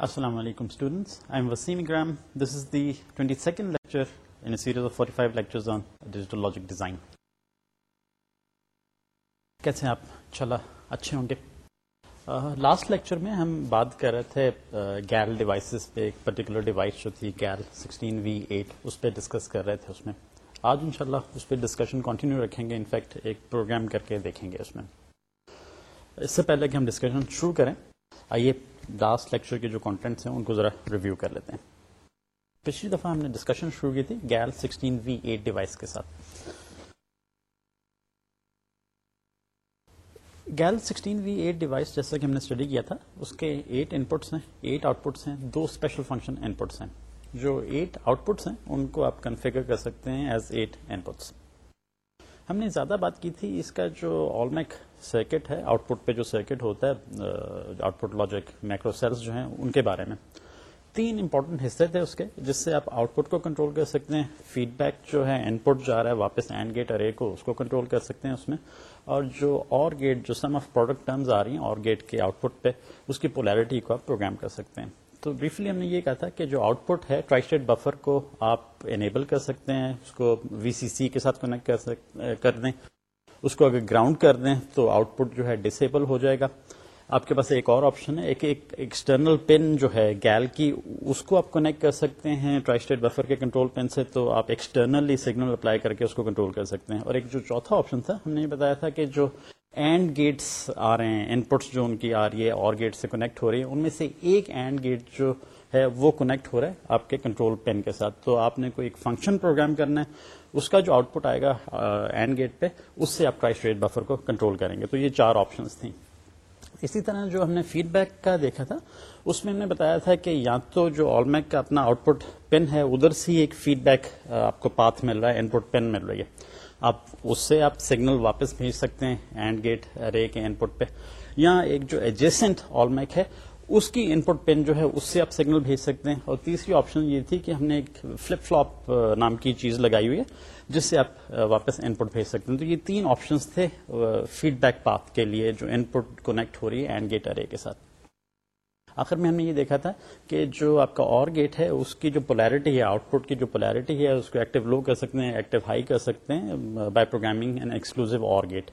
Last lecture میں ہم بات کر رہے تھے گیل ڈیوائسز پہ پرٹیکولر ڈیوائس جو تھی گیل سکسٹین وی ایٹ اس پہ ڈسکس کر رہے تھے اس میں آج انشاءاللہ اس پہ ڈسکشن کنٹینیو رکھیں گے انفیکٹ ایک پروگرام کر کے دیکھیں گے اس میں اس سے پہلے کہ ہم ڈسکشن شروع کریں آئیے لاسٹ لیکچر کے جو کانٹینٹس ہیں ان کو ذرا ریویو کر لیتے ہیں پچھلی دفعہ ہم نے ڈسکشن شروع کی تھی GAL sixteen V eight device کے ساتھ GAL sixteen V eight device جیسا کہ ہم نے اسٹڈی کیا تھا اس کے ایٹ ان پٹس ہیں ایٹ آؤٹ پٹس ہیں دو اسپیشل فنکشن ان پٹس ہیں جو ایٹ آؤٹ پٹس ہیں ان کو آپ کنفیگر کر سکتے ہیں ایز ایٹ ان پٹس ہم نے زیادہ بات کی تھی اس کا جو آل میک سرکٹ ہے آؤٹ پٹ پہ جو سرکٹ ہوتا ہے output logic micro cells جو ہیں ان کے بارے میں تین امپورٹنٹ حصے تھے اس کے جس سے آپ آؤٹ پٹ کو کنٹرول کر سکتے ہیں فیڈ بیک جو ہے ان پٹ جا رہا ہے واپس اینڈ گیٹ ارے کو اس کو کنٹرول کر سکتے ہیں اس میں اور جو اور گیٹ جو سم آف پروڈکٹ ٹرمز آ رہی ہیں اور گیٹ کے آؤٹ پٹ پہ اس کی پولیرٹی کو آپ پروگرام کر سکتے ہیں تو بریفلی ہم نے یہ کہا تھا کہ جو آؤٹ پٹ ہے ٹرائس بفر کو آپ انیبل کر سکتے ہیں اس کو وی سی سی کے ساتھ کنیکٹ کر دیں اس کو اگر گراؤنڈ کر دیں تو آؤٹ پٹ جو ہے ڈسیبل ہو جائے گا آپ کے پاس ایک اور آپشن ہے ایک ایکسٹرنل پن جو ہے گیل کی اس کو آپ کنیکٹ کر سکتے ہیں اسٹیٹ بفر کے کنٹرول پین سے تو آپ ایکسٹرنلی سگنل اپلائی کر کے اس کو کنٹرول کر سکتے ہیں اور ایک جو چوتھا آپشن تھا ہم نے یہ بتایا تھا کہ جو اینڈ گیٹس آ رہے ہیں ان پٹس جو ان کی آ رہی ہے اور گیٹ سے کنیکٹ ہو رہی ہے ان میں سے ایک اینڈ گیٹ جو ہے وہ کنیکٹ ہو رہا ہے آپ کے کنٹرول پین کے ساتھ تو آپ نے کوئی ایک فنکشن پروگرام کرنا ہے اس کا جو آؤٹ پٹ آئے گا اینڈ گیٹ پہ اس سے آپ پرائس ریٹ بفر کو کنٹرول کریں گے تو یہ چار آپشنس تھیں اسی طرح جو ہم نے فیڈ بیک کا دیکھا تھا اس میں ہم نے بتایا تھا کہ یا تو جو آل میک کا اپنا آؤٹ پٹ پن ہے ادھر سے ہی ایک فیڈ بیک آپ کو پاتھ مل رہا ہے ان پٹ پن مل رہی ہے آپ اس سے آپ سگنل واپس بھیج سکتے ہیں اینڈ گیٹ رے کے ان پٹ پہ یا ایک جو ایڈجسٹنٹ آل میک ہے اس کی ان پٹ پن جو ہے اس سے آپ سگنل بھیج سکتے ہیں اور تیسری آپشن یہ تھی کہ ہم نے ایک فلپ فلاپ نام کی چیز لگائی ہوئی ہے جس سے آپ واپس ان پٹ بھیج سکتے ہیں تو یہ تین آپشنس تھے فیڈ بیک پاپ کے لیے جو ان پٹ کونیکٹ ہو رہی ہے اینڈ گیٹ ارے کے ساتھ آخر میں ہم نے یہ دیکھا تھا کہ جو آپ کا اور گیٹ ہے اس کی جو پولیرٹی ہے آؤٹ پٹ کی جو پولیرٹی ہے اس کو ایکٹیو لو کر سکتے ہیں ایکٹیو ہائی کر سکتے ہیں by programming and exclusive or gate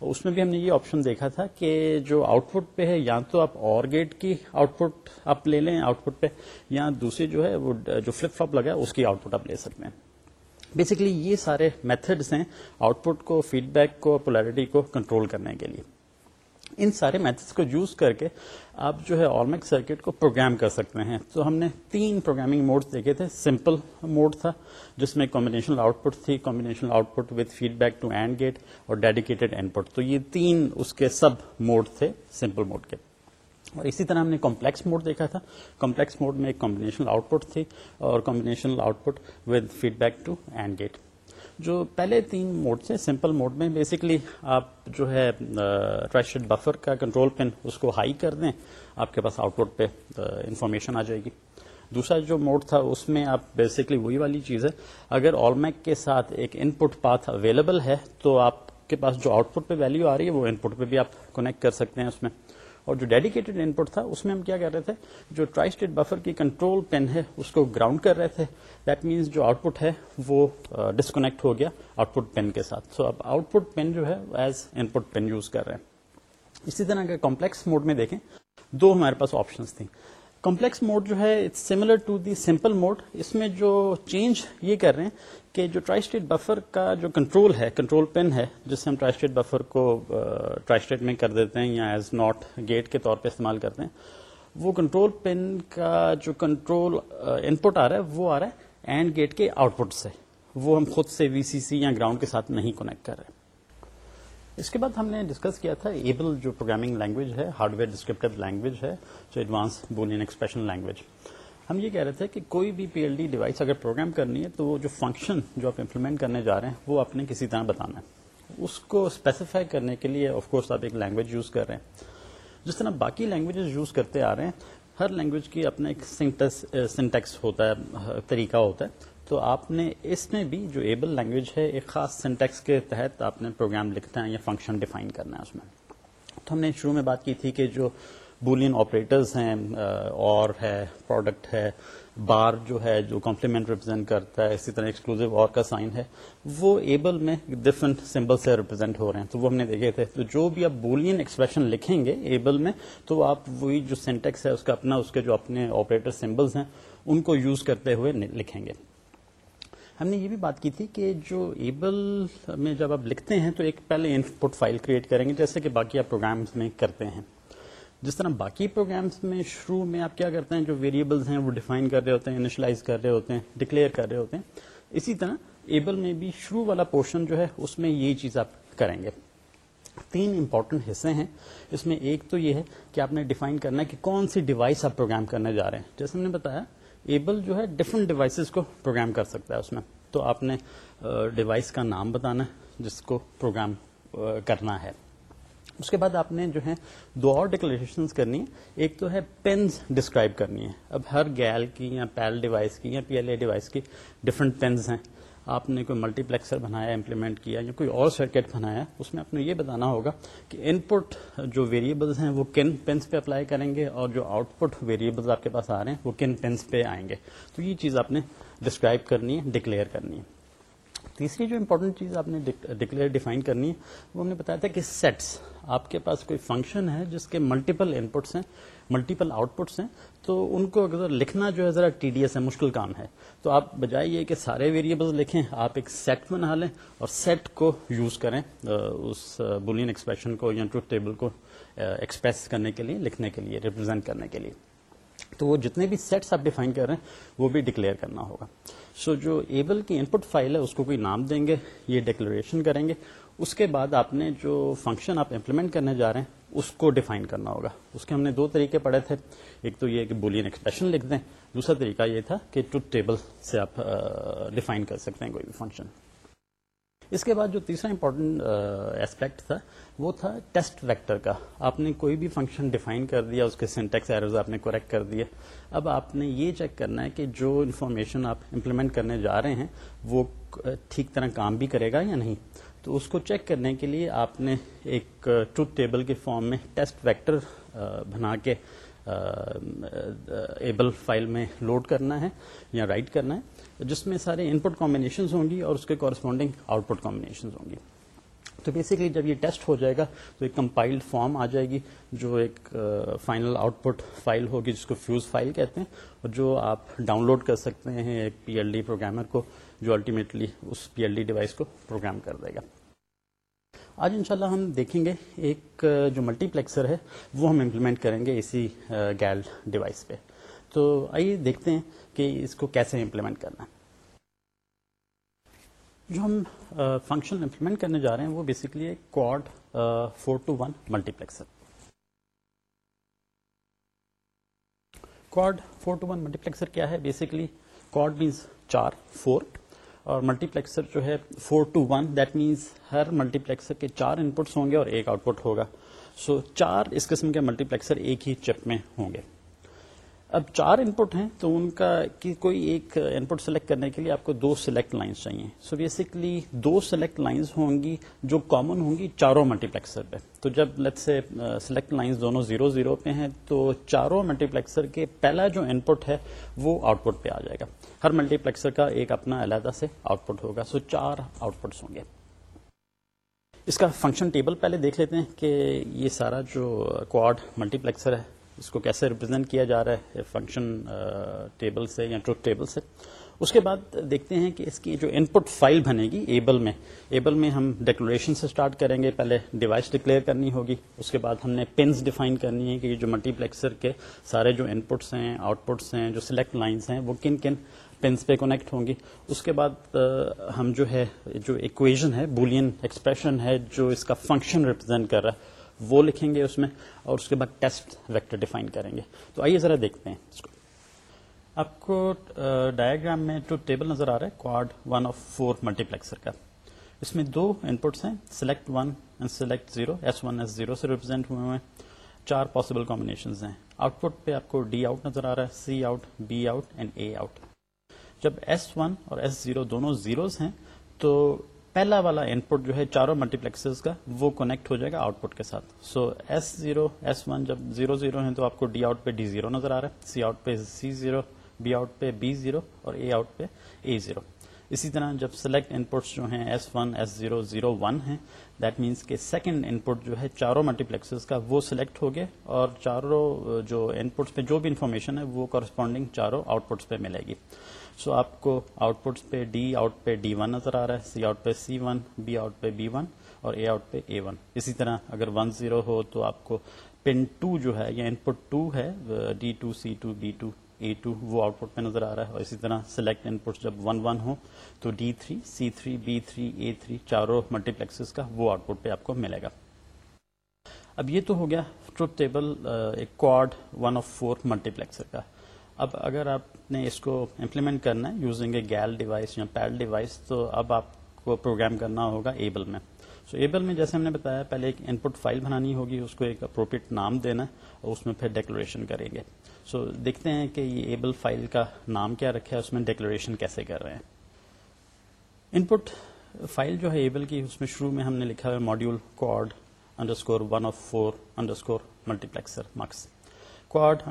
اس میں بھی ہم نے یہ آپشن دیکھا تھا کہ جو آؤٹ پٹ پہ ہے یا تو آپ اور گیٹ کی آؤٹ پٹ آپ لے لیں آؤٹ پٹ پہ یا دوسری جو ہے وہ جو فلپ فلپ لگا ہے اس کی آؤٹ پٹ آپ لے سکتے ہیں بیسکلی یہ سارے میتھڈس ہیں آؤٹ پٹ کو فیڈ بیک کو پولیرٹی کو کنٹرول کرنے کے لیے ان سارے میتھڈس کو یوز کر کے آپ جو ہے آلمیک سرکٹ کو پروگرام کر سکتے ہیں تو ہم نے تین پروگرامنگ موڈس دیکھے تھے سمپل موڈ تھا جس میں کمبینیشنل آؤٹ پٹ تھی combinational output with feedback to AND gate اور ڈیڈیکیٹڈ اینڈ پٹ تو یہ تین اس کے سب موڈ تھے سمپل موڈ کے اور اسی طرح ہم نے کمپلیکس موڈ دیکھا تھا کمپلیکس موڈ میں ایک کمبینیشنل آؤٹ پٹ تھی اور combinational output with feedback to AND gate جو پہلے تین موڈ سے سمپل موڈ میں بیسکلی آپ جو ہے ٹریشڈ بفر کا کنٹرول پن اس کو ہائی کر دیں آپ کے پاس آؤٹ پٹ پہ انفارمیشن آ جائے گی دوسرا جو موڈ تھا اس میں آپ بیسکلی وہی والی چیز ہے اگر آل میک کے ساتھ ایک ان پٹ پاتھ اویلیبل ہے تو آپ کے پاس جو آؤٹ پٹ پہ ویلیو آ رہی ہے وہ ان پٹ پہ بھی آپ کنیکٹ کر سکتے ہیں اس میں اور جو ڈیڈیکیٹڈ ان پٹ تھا اس میں ہم کیا کر رہے تھے جو ٹرائی اسٹیٹ بفر کی کنٹرول پین ہے اس کو گراؤنڈ کر رہے تھے دیٹ مینس جو آؤٹ پٹ ہے وہ ڈسکنیکٹ ہو گیا آؤٹ پٹ پین کے ساتھ سو so, اب آؤٹ پٹ پین جو ہے as input pin use کر رہے ہیں اسی طرح کے کمپلیکس موڈ میں دیکھیں دو ہمارے پاس آپشنس تھیں کمپلیکس موڈ جو ہے it's similar to the simple mode اس میں جو چینج یہ کر رہے ہیں کہ جو ٹرائی اسٹیٹ بفر کا جو کنٹرول ہے کنٹرول پین ہے جس سے ہم ٹرائی اسٹیٹ بفر کو ٹرائی اسٹیٹ میں کر دیتے ہیں یا ایز ناٹ گیٹ کے طور پہ استعمال کرتے ہیں وہ کنٹرول پین کا جو کنٹرول ان پٹ آ رہا ہے وہ آ رہا ہے اینڈ گیٹ کے آؤٹ پٹ سے وہ ہم خود سے وی سی سی یا گراؤنڈ کے ساتھ نہیں کنیکٹ کر رہے ہیں اس کے بعد ہم نے ڈسکس کیا تھا ایبل جو پروگرامنگ لینگویج ہے ہارڈ ویئر ڈسکرپٹیو لینگویج ہے جو ایڈوانس بولین ایکسپریشن لینگویج ہم یہ کہہ رہے تھے کہ کوئی بھی پی ایل ڈی ڈیوائس اگر پروگرام کرنی ہے تو وہ جو فنکشن جو آپ امپلیمنٹ کرنے جا رہے ہیں وہ آپ نے کسی طرح بتانا ہے اس کو اسپیسیفائی کرنے کے لیے آف کورس آپ ایک لینگویج یوز کر رہے ہیں جس طرح باقی لینگویجز یوز کرتے آ رہے ہیں ہر لینگویج کی اپنا ایک سنٹیکس ہوتا ہے طریقہ ہوتا ہے تو آپ نے اس میں بھی جو ایبل لینگویج ہے ایک خاص سینٹیکس کے تحت آپ نے پروگرام لکھنا ہے یا فنکشن ڈیفائن کرنا ہے اس میں تو ہم نے شروع میں بات کی تھی کہ جو بولین آپریٹرز ہیں اور ہے پروڈکٹ ہے بار جو ہے جو کمپلیمنٹ ریپرزینٹ کرتا ہے اسی طرح ایکسکلوزو اور کا سائن ہے وہ ایبل میں ڈفرینٹ سمبل سے ریپرزینٹ ہو رہے ہیں تو وہ ہم نے دیکھے تھے تو جو بھی آپ بولین ایکسپریشن لکھیں گے ایبل میں تو آپ وہی جو سینٹیکس ہے اس کا اپنا اس کے جو اپنے آپریٹر سمبلس ہیں ان کو یوز کرتے ہوئے لکھیں گے ہم نے یہ بھی بات کی تھی کہ جو ایبل میں جب آپ لکھتے ہیں تو ایک پہلے ان پٹ فائل کریٹ کریں گے جیسے کہ باقی آپ پروگرامس میں کرتے ہیں جس طرح باقی پروگرامس میں شروع میں آپ کیا کرتے ہیں جو ویریبلس ہیں وہ ڈیفائن کر رہے ہوتے ہیں انیشلائز کر رہے ہوتے ہیں ڈکلیئر کر رہے ہوتے ہیں اسی طرح ایبل میں بھی شروع والا پورشن جو ہے اس میں یہ چیز آپ کریں گے تین امپورٹنٹ حصے ہیں اس میں ایک تو یہ ہے کہ آپ نے ڈیفائن کرنا ہے کہ کون سی ڈیوائس آپ پروگرام کرنے جا رہے ہیں جیسے ہم نے بتایا ایبل جو ہے ڈفرینٹ ڈیوائسیز کو پروگرام کر سکتا ہے اس میں تو آپ نے ڈیوائس کا نام بتانا ہے جس کو پروگرام کرنا ہے اس کے بعد آپ نے جو ہے دو اور ڈکلریشنس کرنی ہے ایک تو ہے پینز ڈسکرائب کرنی ہے اب ہر گیل کی یا پیل ڈیوائس کی یا پی ایل اے ڈیوائس کی ڈفرنٹ پینز ہیں آپ نے کوئی ملٹی پلیکسر بنایا امپلیمنٹ کیا یا کوئی اور سرکٹ بنایا اس میں آپ نے یہ بتانا ہوگا کہ ان پٹ جو ویریبلس ہیں وہ کن پینس پہ اپلائی کریں گے اور جو آؤٹ پٹ ویریبلس آپ کے پاس آ رہے ہیں وہ کن پینس پہ آئیں گے تو یہ چیز آپ نے ڈسکرائب کرنی ہے ڈکلیئر کرنی ہے تیسری جو امپورٹنٹ چیز آپ نے ڈکلیئر ڈیفائن کرنی ہے وہ ہم نے بتایا تھا کہ سیٹس آپ کے پاس کوئی فنکشن ہے جس کے ملٹیپل انپٹس ہیں ملٹیپل آؤٹ پٹس ہیں تو ان کو اگر لکھنا جو ہے ذرا ٹی ڈی ایس ہے مشکل کام ہے تو آپ بجائے یہ کہ سارے ویریبلز لکھیں آپ ایک سیٹ بنا لیں اور سیٹ کو یوز کریں اس بولین ایکسپریشن کو یا ٹروتھ ٹیبل کو ایکسپریس کرنے کے لیے لکھنے کے لیے ریپرزینٹ کرنے کے لیے تو وہ جتنے بھی سیٹس آپ ڈیفائن کر رہے ہیں وہ بھی ڈکلیئر کرنا ہوگا سو so, جو ایبل کی ان پٹ فائل ہے اس کو کوئی نام دیں گے یہ ڈکلریشن کریں گے اس کے بعد آپ نے جو فنکشن آپ امپلیمنٹ کرنے جا رہے ہیں اس کو ڈیفائن کرنا ہوگا اس کے ہم نے دو طریقے پڑھے تھے ایک تو یہ کہ بولین ایکسپریشن لکھ دیں دوسرا طریقہ یہ تھا کہ ٹو ٹیبل سے آپ ڈیفائن کر سکتے ہیں کوئی بھی فنکشن اس کے بعد جو تیسرا امپورٹنٹ ایسپیکٹ تھا وہ تھا ٹیسٹ ویکٹر کا آپ نے کوئی بھی فنکشن ڈیفائن کر دیا اس کے سینٹیکس ایررز آپ نے کریکٹ کر دیا اب آپ نے یہ چیک کرنا ہے کہ جو انفارمیشن آپ امپلیمنٹ کرنے جا رہے ہیں وہ ٹھیک طرح کام بھی کرے گا یا نہیں تو اس کو چیک کرنے کے لیے آپ نے ایک ٹروتھ ٹیبل کے فارم میں ٹیسٹ ویکٹر بنا کے ایبل فائل میں لوڈ کرنا ہے یا رائٹ کرنا ہے جس میں سارے ان پٹ کامبینیشنز ہوں گی اور اس کے کورسپونڈنگ آؤٹ پٹ کامبینیشنز ہوں گی تو بیسکلی جب یہ ٹیسٹ ہو جائے گا تو ایک کمپائلڈ فارم آ جائے گی جو ایک فائنل آؤٹ پٹ فائل ہوگی جس کو فیوز فائل کہتے ہیں اور جو آپ ڈاؤن لوڈ کر سکتے ہیں ایک پی ایل ڈی پروگرامر کو جو الٹیمیٹلی اس پی ایل ڈی ڈیوائس کو پروگرام کر دے گا آج انشاءاللہ ہم دیکھیں گے ایک جو ملٹی پلیکسر ہے وہ ہم امپلیمنٹ کریں گے اسی گیل ڈیوائس پہ تو آئیے دیکھتے ہیں کہ اس کو کیسے امپلیمنٹ کرنا ہے جو ہم فنکشن امپلیمنٹ کرنے جا رہے ہیں وہ basically quad four to one multiplexer quad four to one multiplexer کیا ہے بیسکلی کوڈ مینس چار فور اور ملٹی پلیکسر جو ہے four to one that means Hare multi پلیکسر کے چار ان پٹس ہوں گے اور ایک آؤٹ پٹ ہوگا سو so, چار اس قسم کے ملٹی پلیکسر ایک ہی چپ میں ہوں گے اب چار ان پٹ ہیں تو ان کا کوئی ایک انپٹ سلیکٹ کرنے کے لیے آپ کو دو سلیکٹ لائنس چاہیے سو بیسکلی دو سلیکٹ لائنس ہوں گی جو کامن ہوں گی چاروں ملٹی پلیکسر پہ تو جب لیٹ سے سلیکٹ لائنس دونوں زیرو زیرو پہ ہیں تو چاروں ملٹی پلیکسر کے پہلا جو ان پٹ ہے وہ آؤٹ پٹ پہ آ جائے گا ہر ملٹی پلیکسر کا ایک اپنا علیحدہ سے آؤٹ پٹ ہوگا سو چار آؤٹ پٹس ہوں گے اس کا فنکشن ٹیبل پہلے دیکھ لیتے ہیں کہ یہ سارا جو کوڈ ملٹی پلیکسر ہے اس کو کیسے ریپرزینٹ کیا جا رہا ہے فنکشن ٹیبل سے یا ٹروتھ ٹیبل سے اس کے بعد دیکھتے ہیں کہ اس کی جو ان پٹ فائل بنے گی ایبل میں ایبل میں ہم ڈیکلوریشن سے اسٹارٹ کریں گے پہلے ڈیوائس ڈکلیئر کرنی ہوگی اس کے بعد ہم نے پنز ڈیفائن کرنی ہے کہ جو ملٹی پلیکسر کے سارے جو ان پٹس ہیں آؤٹ پٹس ہیں جو سلیکٹ لائنس ہیں وہ کن کن پنس پہ کونیکٹ ہوں گی اس کے بعد ہم جو ہے جو ایکویژن ہے بولین ایکسپریشن ہے جو اس کا فنکشن ریپرزینٹ کر رہا ہے وہ لکھیں گے اس میں اور اس کے بعد ٹیسٹ ویکٹر ڈیفائن کریں گے تو آئیے ذرا دیکھتے ہیں اس کو کو آپ میں ٹیبل نظر آ رہا ہے quad one of four multiplexer کا اس میں دو ان پٹس ہیں select one and select zero S one S zero سے ریپرزینٹ ہوئے چار پاسبل ہیں آؤٹ پٹ پہ آپ کو ڈی آؤٹ نظر آ رہا ہے C out B out and A out جب ایس ون اور ایس زیرو دونوں زیروز ہیں تو پہلا والا ان پٹ جو ہے چاروں ملٹی پلیکسز کا وہ کنیکٹ ہو جائے گا آؤٹ پٹ کے ساتھ so S zero S one جب زیرو زیرو ہیں تو آپ کو ڈی آؤٹ پہ ڈی زیرو نظر آ رہا ہے سی آؤٹ پہ سی زیرو بی آؤٹ پہ بی زیرو اور اے آؤٹ پہ اے زیرو اسی طرح جب سلیکٹ ان پٹس جو ہیں S one S zero zero one ہیں دیٹ مینس کہ سیکنڈ ان پٹ جو ہے چاروں ملٹی پلیکسز کا وہ سلیکٹ ہو گئے اور چاروں جو ان پٹس پہ جو بھی انفارمیشن ہے وہ کورسپونڈنگ چاروں آؤٹ پٹس پہ ملے گی سو آپ کو آؤٹ پٹ پہ ڈی آؤٹ پہ ڈی ون نظر آ رہا ہے سی آؤٹ پہ سی ون بی آؤٹ پہ بی ون اور اے آؤٹ پہ اے ون اسی طرح اگر ون زیرو ہو تو آپ کو پن ٹو جو ہے یا ان پٹ ٹو ہے D two C two B two A two وہ آؤٹ پٹ پہ نظر آ رہا ہے اور اسی طرح سلیکٹ ان پٹ جب ون ون ہو تو D three C three B three A three چاروں ملٹی پلیکس کا وہ آؤٹ پٹ پہ آپ کو ملے گا اب یہ تو ہو گیا ٹیبل ایک quad one of four multiplexer کا اب اگر آپ نے اس کو امپلیمنٹ کرنا ہے یوزنگ اے گیل ڈیوائس یا پیل ڈیوائس تو اب آپ کو پروگرام کرنا ہوگا ایبل میں سو ایبل میں جیسے ہم نے بتایا پہلے ایک ان پٹ فائل بنانی ہوگی اس کو ایک اپروپریٹ نام دینا اور اس میں پھر ڈیکلوریشن کریں گے سو دیکھتے ہیں کہ یہ ایبل فائل کا نام کیا رکھا ہے اس میں ڈیکلوریشن کیسے کر رہے ہیں ان پٹ فائل جو ہے ایبل کی اس میں شروع میں ہم نے لکھا ہے module quad underscore one of four underscore multiplexer marks quad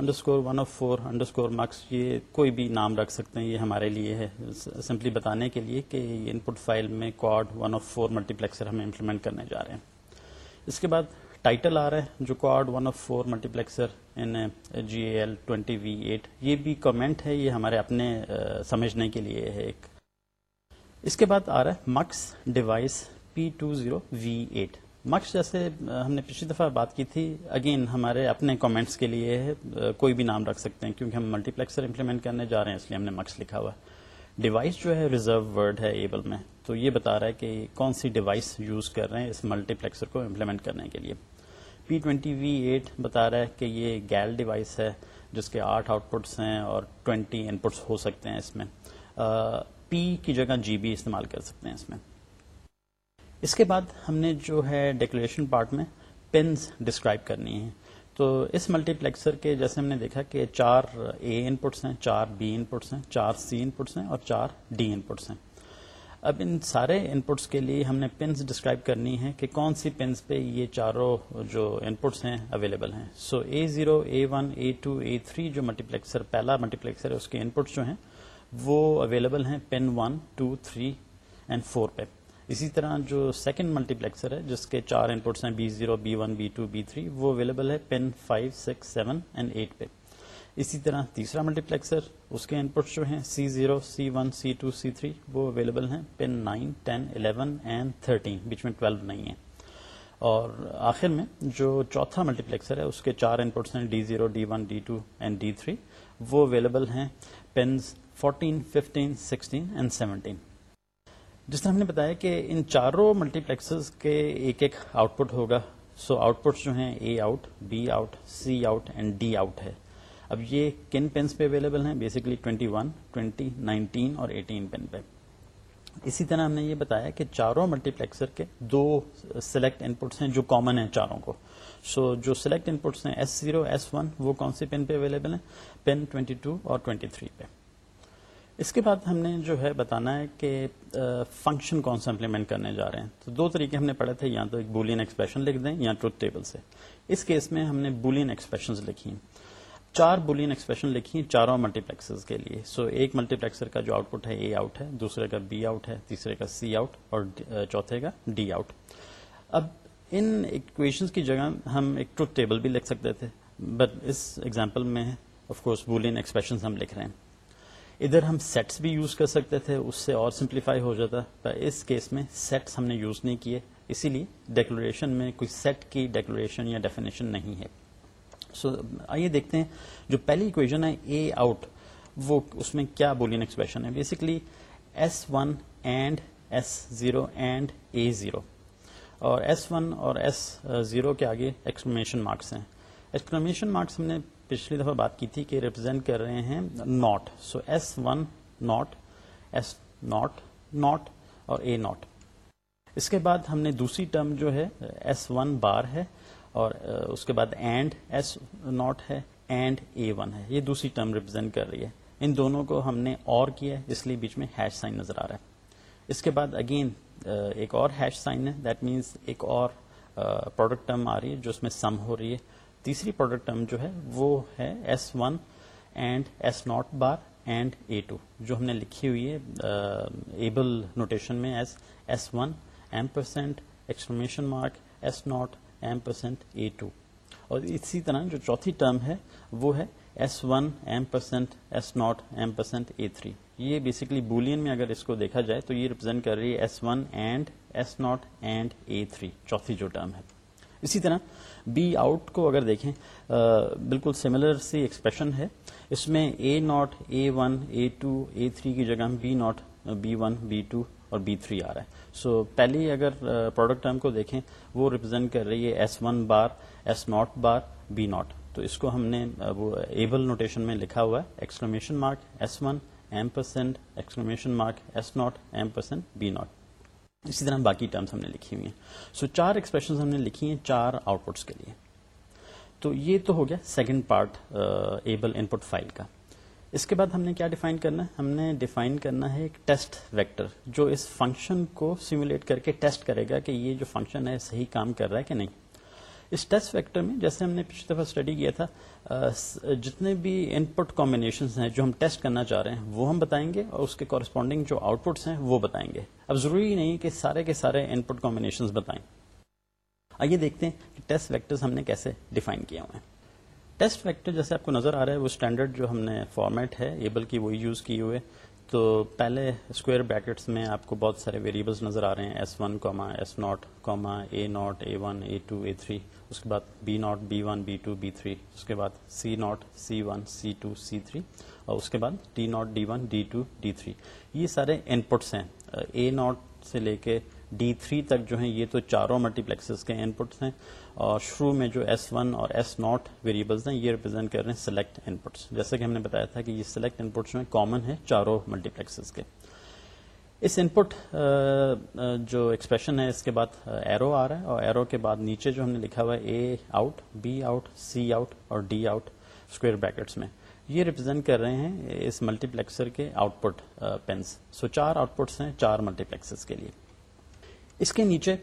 one of four underscore marks یہ کوئی بھی نام رکھ سکتے ہیں یہ ہمارے لیے ہے سمپلی بتانے کے لیے کہ ان پٹ فائل میں quad one of four multiplexer ہم امپلیمنٹ کرنے جا رہے ہیں اس کے بعد ٹائٹل آ رہا ہے جو quad one of four multiplexer in G A L twenty V eight یہ بھی کمنٹ ہے یہ ہمارے اپنے سمجھنے کے لیے ہے ایک اس کے بعد آ رہا ہے mux device P two zero V eight mux جیسے ہم نے پچھلی دفعہ بات کی تھی اگین ہمارے اپنے کامنٹس کے لیے کوئی بھی نام رکھ سکتے ہیں کیونکہ ہم ملٹی پلیکسر امپلیمنٹ کرنے جا رہے ہیں اس لیے ہم نے مکس لکھا ہوا ہے ڈیوائس جو ہے ریزرو ورڈ ہے ایبل میں تو یہ بتا رہا ہے کہ کون سی ڈیوائس یوز کر رہے ہیں اس ملٹی پلیکسر کو امپلیمنٹ کرنے کے لیے پی ٹوینٹی وی ایٹ بتا رہا ہے کہ یہ گیل ڈیوائس ہے جس کے آٹھ آؤٹ پٹس ہیں اور ٹوینٹی ان پٹس ہو سکتے ہیں اس میں پی کی جگہ جی بی استعمال کر سکتے ہیں اس میں اس کے بعد ہم نے جو ہے ڈیکلریشن پارٹ میں پنز ڈسکرائب کرنی ہے تو اس ملٹی پلیکسر کے جیسے ہم نے دیکھا کہ چار اے ان پٹس ہیں چار بی ان پٹس ہیں چار سی ان پٹس ہیں اور چار ڈی ان پٹس ہیں اب ان سارے ان پٹس کے لیے ہم نے پنز ڈسکرائب کرنی ہے کہ کون سی پنز پہ یہ چاروں جو ان پٹس ہیں اویلیبل ہیں so A zero A one A two A three جو ملٹی پلیکسر پہلا ملٹی پلیکسر ہے اس کے ان پٹس جو ہیں وہ اویلیبل ہیں pin one two three and four پہ اسی طرح جو سیکنڈ ملٹی پلیکسر ہے جس کے چار پٹس ہیں B zero B one B two B three وہ اویلیبل ہے pin five six seven and eight پہ اسی طرح تیسرا ملٹی پلیکسر اس کے ان پٹس جو ہیں C zero C one C two C three وہ اویلیبل ہیں pin nine ten eleven and thirteen بیچ میں ٹویلو نہیں ہے اور آخر میں جو چوتھا ملٹی پلیکسر ہے اس کے چار پٹس ہیں D zero D one D two and D three وہ اویلیبل ہیں pins fourteen fifteen sixteen and seventeen جس طرح ہم نے بتایا کہ ان چاروں ملٹی پلیکسز کے ایک ایک آؤٹ پٹ ہوگا سو آؤٹ پٹس جو ہیں A out B out C out and D out ہے اب یہ کن پینس پہ اویلیبل ہیں بیسکلی 21, 20, 19 اور 18 پین پہ اسی طرح ہم نے یہ بتایا کہ چاروں ملٹی پلیکسر کے دو سلیکٹ ان پٹس ہیں جو کامن ہیں چاروں کو سو so, جو سلیکٹ ان پٹس ہیں ایس زیرو ایس ون وہ کون سی پین پہ اویلیبل ہیں پین 22 اور 23 پہ اس کے بعد ہم نے جو ہے بتانا ہے کہ فنکشن کون سا امپلیمنٹ کرنے جا رہے ہیں تو دو طریقے ہم نے پڑھے تھے یا تو ایک بولین ایکسپریشن لکھ دیں یا ٹروتھ ٹیبل سے اس کیس میں ہم نے بولین ایکسپریشنس لکھی چار بولین ایکسپریشن لکھی ہیں چاروں ملٹی پلیکسز کے لیے سو so, ایک ملٹی پلیکسر کا جو آؤٹ پٹ ہے اے آؤٹ ہے دوسرے کا بی آؤٹ ہے تیسرے کا سی آؤٹ اور چوتھے کا ڈی آؤٹ اب ان ایکویشنز کی جگہ ہم ایک ٹروتھ ٹیبل بھی لکھ سکتے تھے بٹ اس ایگزامپل میں آف کورس بولین ایکسپریشن ہم لکھ رہے ہیں ادھر ہم سیٹس بھی یوز کر سکتے تھے اس سے اور سمپلیفائی ہو جاتا پر اس کیس میں سیٹس ہم نے یوز نہیں کیے اسی لیے ڈیکلوریشن میں کوئی سیٹ کی ڈیکلوریشن یا ڈیفینیشن نہیں ہے سو so, آئیے دیکھتے ہیں جو پہلی اکویژن ہے اے آؤٹ وہ اس میں کیا بولین ایکسپریشن ہے basically S one and S zero and A zero اور ایس ون اور ایس زیرو کے آگے ایکسپلمیشن مارکس ہیں ایکسپلمیشن مارکس ہم نے پچھلی دفعہ بات کی تھی کہ ریپرزینٹ کر رہے ہیں not so S one not S not not اور اے ناٹ اس کے بعد ہم نے دوسری ٹرم جو ہے ہے ہے S S one one bar اور uh, اس کے بعد اینڈ اینڈ ناٹ اے ہے یہ دوسری ٹرم ریپرزینٹ کر رہی ہے ان دونوں کو ہم نے اور کیا ہے اس لیے بیچ میں ہیش سائن نظر آ رہا ہے اس کے بعد اگین uh, ایک اور ہیش سائن ہے دیٹ مینس ایک اور پروڈکٹ uh, ٹرم آ رہی ہے جو اس میں سم ہو رہی ہے تیسری پروڈکٹ ٹرم جو ہے وہ ہے S one and S naught bar and A two جو ہم نے لکھی ہوئی ہے ایبل نوٹیشن میں S S one ampersand exclamation mark S naught ampersand A two اور اسی طرح جو چوتھی ٹرم ہے وہ ہے S one ampersand S naught ampersand A three یہ بیسکلی بولین میں اگر اس کو دیکھا جائے تو یہ ریپرزینٹ کر رہی ہے S one and S not and A three چوتھی جو ٹرم ہے اسی طرح بی آؤٹ کو اگر دیکھیں بالکل سملر سی ایکسپریشن ہے اس میں A naught A one A two A three کی جگہ B naught B one B two اور بی تھری آ رہا ہے سو پہلی اگر پروڈکٹ ٹرم کو دیکھیں وہ ریپرزینٹ کر رہی ہے S one bar S not bar B not تو اس کو ہم نے وہ ایبل نوٹیشن میں لکھا ہوا ہے exclamation mark S one ampersand exclamation mark S not ampersand B not اسی طرح باقی ٹرمس ہم نے لکھی ہوئی ہیں سو چار ایکسپریشن ہم نے لکھی ہیں چار آؤٹ پٹس کے لیے تو یہ تو ہو گیا second part ABEL input file کا اس کے بعد ہم نے کیا ڈیفائن کرنا ہے ہم نے ڈیفائن کرنا ہے ایک ٹیسٹ ویکٹر جو اس فنکشن کو سیمولیٹ کر کے ٹیسٹ کرے گا کہ یہ جو فنکشن ہے صحیح کام کر رہا ہے کہ نہیں ٹیسٹ فیکٹر میں جیسے ہم نے پچھلی دفعہ اسٹڈی کیا تھا جتنے بھی پٹ کمبنیشن ہیں جو ہم ٹیسٹ کرنا چاہ رہے ہیں وہ ہم بتائیں گے اور اس کے کورسپونڈنگ جو آؤٹ پٹس ہیں وہ بتائیں گے اب ضروری نہیں کہ سارے کے سارے پٹ کمبنیشن بتائیں آئیے دیکھتے ہیں کہ ٹیسٹ فیکٹر ہم نے کیسے ڈیفائن کیا ہوئے ٹیسٹ فیکٹر جیسے آپ کو نظر آ رہا ہے وہ اسٹینڈرڈ جو ہم نے فارمیٹ ہے ایبل کی وہی یوز کی ہوئے تو پہلے اسکوئر بریکٹس میں آپ کو بہت سارے ویریبلس نظر آ رہے ہیں S one comma S not comma A not A one A two A three اس کے بعد B not B one B two B three اس کے بعد C not C one C two C three اور اس کے بعد D not D one D two D three یہ سارے ان پٹس ہیں اے ناٹ سے لے کے ڈی تھری تک جو ہیں یہ تو چاروں ملٹی پلیکسز کے ان پٹس ہیں اور شروع میں جو ایس ون اور ایس ناٹ ویریبلس ہیں یہ ریپرزینٹ کر رہے ہیں سلیکٹ ان پٹس جیسے کہ ہم نے بتایا تھا کہ یہ سلیکٹ ان پٹس میں کامن ہے چاروں ملٹی پلیکسز کے اس ان پٹ جو ایکسپریشن ہے اس کے بعد ایرو آ رہا ہے اور ایرو کے بعد نیچے جو ہم نے لکھا ہوا ہے A out out out B C اور ڈی آؤٹ اسکوئر بریکٹس میں یہ ریپرزینٹ کر رہے ہیں اس ملٹی پلیکسر کے آؤٹ پٹ پینس سو چار آؤٹ پٹس ہیں چار ملٹی پلیکسز کے لیے اس کے نیچے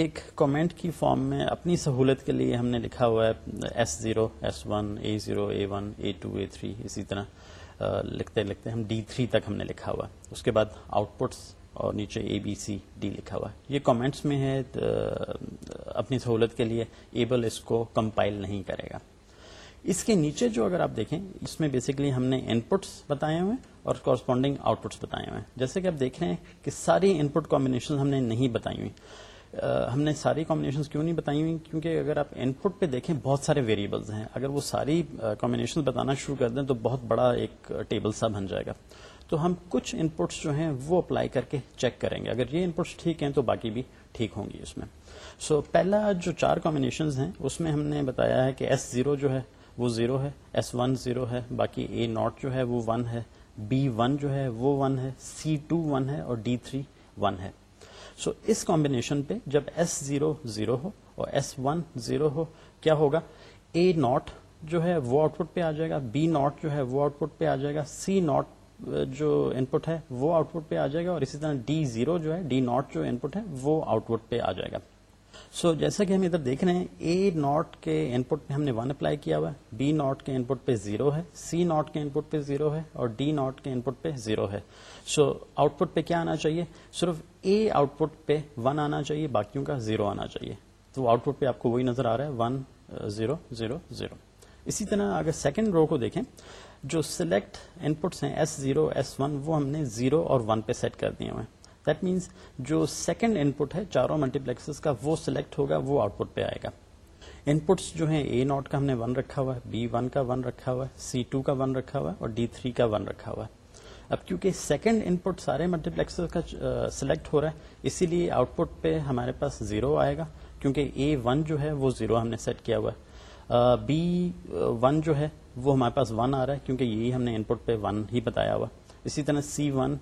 ایک کامنٹ کی فارم میں اپنی سہولت کے لیے ہم نے لکھا ہوا ہے S zero S one A zero A one A two A three اسی طرح لکھتے لکھتے ہم ڈی تھری تک ہم نے لکھا ہوا ہے اس کے بعد آؤٹ پٹس اور نیچے اے بی سی ڈی لکھا ہوا ہے یہ کامنٹس میں ہے اپنی سہولت کے لیے ایبل اس کو کمپائل نہیں کرے گا اس کے نیچے جو اگر آپ دیکھیں اس میں بیسکلی ہم نے ان پٹس بتائے ہوئے ہیں اور کورسپونڈنگ آؤٹ پٹس بتائے ہوئے ہیں جیسے کہ آپ دیکھ رہے ہیں کہ ساری ان پٹ کامبنیشن ہم نے نہیں بتائی ہوئی ہم نے ساری کامبنیشنس کیوں نہیں بتائی ہوئی کیونکہ اگر آپ ان پٹ پہ دیکھیں بہت سارے ویریبلز ہیں اگر وہ ساری کامبنیشن بتانا شروع کر دیں تو بہت بڑا ایک ٹیبل سا بن جائے گا تو ہم کچھ ان پٹس جو ہیں وہ اپلائی کر کے چیک کریں گے اگر یہ ان پٹس ٹھیک ہیں تو باقی بھی ٹھیک ہوں گی اس میں سو so, پہلا جو چار کامبینیشنز ہیں اس میں ہم نے بتایا ہے کہ ایس زیرو جو ہے وہ زیرو ایس ون زیرو ہے باقی اے ناٹ جو ہے وہ ون ہے بی ون جو ہے وہ ون ہے سی ٹو ون ہے اور ڈی تھری ون ہے سو so, اس کمبینیشن پہ جب ایس زیرو زیرو ہو اور ایس ون زیرو ہو کیا ہوگا اے ناٹ جو ہے وہ آؤٹ پٹ پہ آ جائے گا بی ناٹ جو ہے وہ آؤٹ پٹ پہ آ جائے گا سی ناٹ جو ان پٹ ہے وہ آؤٹ پٹ پہ آ جائے گا اور اسی طرح ڈی زیرو جو ہے ڈی ناٹ جو ان پٹ ہے وہ آؤٹ پٹ پہ آ جائے گا سو جیسا کہ ہم ادھر دیکھ رہے ہیں اے ناٹ کے ان پٹ پہ ہم نے ون اپلائی کیا ہوا بی ناٹ کے ان پٹ پہ زیرو ہے سی ناٹ کے ان پٹ پہ زیرو ہے اور ڈی ناٹ کے ان پٹ پہ زیرو ہے سو آؤٹ پٹ پہ کیا آنا چاہیے صرف اے آؤٹ پٹ پہ ون آنا چاہیے باقیوں کا زیرو آنا چاہیے تو آؤٹ پٹ پہ آپ کو وہی نظر آ رہا ہے ون زیرو زیرو زیرو اسی طرح اگر سیکنڈ رو کو دیکھیں جو سلیکٹ ان پٹس ہیں ایس زیرو ایس ون وہ ہم نے زیرو اور ون پہ سیٹ کر دیے ہوئے ہیں دیٹ مینس جو سیکنڈ ان پٹ ہے چاروں ملٹی پلیکس کا وہ سلیکٹ ہوگا وہ آؤٹ پٹ پہ آئے گا ان پٹس جو ہیں اے ناٹ کا ہم نے ون رکھا ہوا ہے بی ون کا ون رکھا ہوا ہے سی ٹو کا ون رکھا ہوا ہے اور ڈی تھری کا ون رکھا ہوا ہے اب کیونکہ سیکنڈ ان پٹ سارے ملٹی پلیکس کا سلیکٹ ہو رہا ہے اسی لیے آؤٹ پٹ پہ ہمارے پاس زیرو آئے گا کیونکہ اے ون جو ہے وہ زیرو ہم نے سیٹ کیا ہوا ہے بی ون جو ہے وہ ہمارے پاس ون آ رہا ہے کیونکہ یہی ہم نے ان پٹ پہ ون ہی بتایا ہوا ہے اسی طرح سی ون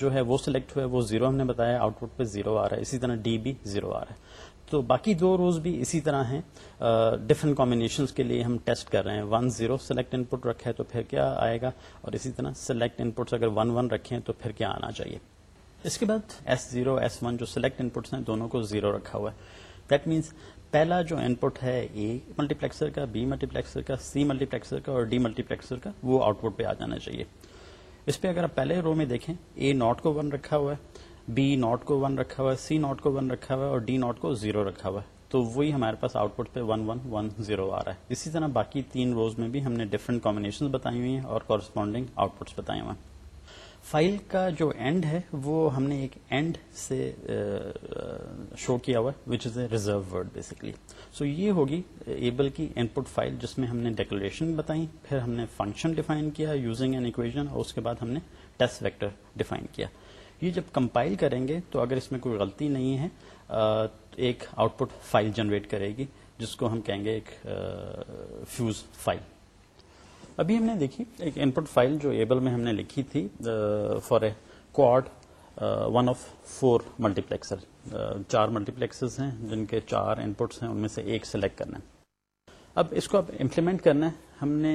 جو ہے وہ سلیکٹ ہوا ہے وہ زیرو ہم نے بتایا آؤٹ پٹ پہ زیرو آ رہا ہے اسی طرح ڈی بھی زیرو آ رہا ہے تو باقی دو روز بھی اسی طرح ہیں ڈفرنٹ کمبینیشنس کے لیے ہم ٹیسٹ کر رہے ہیں one zero select input رکھے تو پھر کیا آئے گا اور اسی طرح سلیکٹ ان پٹس اگر ون ون رکھے ہیں تو پھر کیا آنا چاہیے اس کے بعد ایس زیرو ایس ون جو سلیکٹ ان پٹس ہیں دونوں کو زیرو رکھا ہوا ہے دیٹ مینس پہلا جو ان پٹ ہے اے ملٹی پلیکسر کا بی ملٹیپلیکسر کا سی ملٹی پلیکسر کا اور ڈی ملٹی پلیکسر کا وہ آؤٹ پٹ پہ آ جانا چاہیے اس پہ اگر آپ پہلے رو میں دیکھیں اے ناٹ کو ون رکھا ہوا ہے بی ناٹ کو ون رکھا ہوا ہے سی ناٹ کو ون رکھا ہوا ہے اور ڈی ناٹ کو زیرو رکھا ہوا ہے تو وہی ہمارے پاس آؤٹ پٹ پہ ون ون ون زیرو آ رہا ہے اسی طرح باقی تین روز میں بھی ہم نے ڈفرنٹ کمبینیشن بتائی ہوئی ہیں اور کورسپونڈنگ آؤٹ پٹس بتائے ہوئے ہیں فائل کا جو اینڈ ہے وہ ہم نے ایک اینڈ سے شو کیا ہوا ہے which is a reserved word basically so یہ ہوگی ایبل کی ان پٹ فائل جس میں ہم نے ڈیکلریشن بتائی پھر ہم نے فنکشن ڈیفائن کیا یوزنگ این اکویژن اور اس کے بعد ہم نے ٹیسٹ ویکٹر ڈیفائن کیا یہ جب کمپائل کریں گے تو اگر اس میں کوئی غلطی نہیں ہے ایک آؤٹ پٹ فائل جنریٹ کرے گی جس کو ہم کہیں گے ایک فیوز فائل ابھی ہم نے دیکھی ایک ان پٹ فائل جو ایبل میں ہم نے لکھی تھی for a code one of four multiplexer چار ملٹی پلیکسز ہیں جن کے چار ان پٹس ہیں ان میں سے ایک سلیکٹ کرنا ہے اب اس کو اب امپلیمنٹ کرنا ہے ہم نے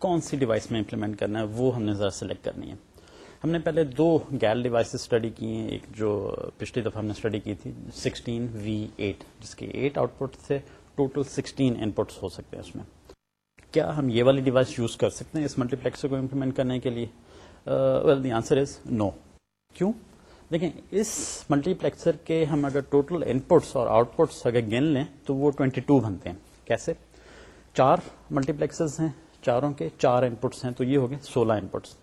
کون سی ڈیوائس میں امپلیمنٹ کرنا ہے وہ ہم نے ذرا سلیکٹ کرنی ہے ہم نے پہلے دو گیل ڈیوائسز اسٹڈی کی ہیں ایک جو پچھلی دفعہ ہم نے اسٹڈی کی تھی سکسٹین وی ایٹ جس کے ایٹ آؤٹ پٹ تھے ٹوٹل سکسٹین ان پٹس ہو سکتے ہیں اس میں کیا ہم یہ والی ڈیوائس یوز کر سکتے ہیں اس ملٹی پلیکسر کو امپلیمنٹ کرنے کے لیے well the answer is no کیوں دیکھیں اس ملٹی پلیکسر کے ہم اگر ٹوٹل انپٹس اور آؤٹ پٹس اگر گن لیں تو وہ ٹوینٹی ٹو بنتے ہیں کیسے چار ملٹی پلیکسز ہیں چاروں کے چار پٹس ہیں تو یہ ہو گئے سولہ انپٹس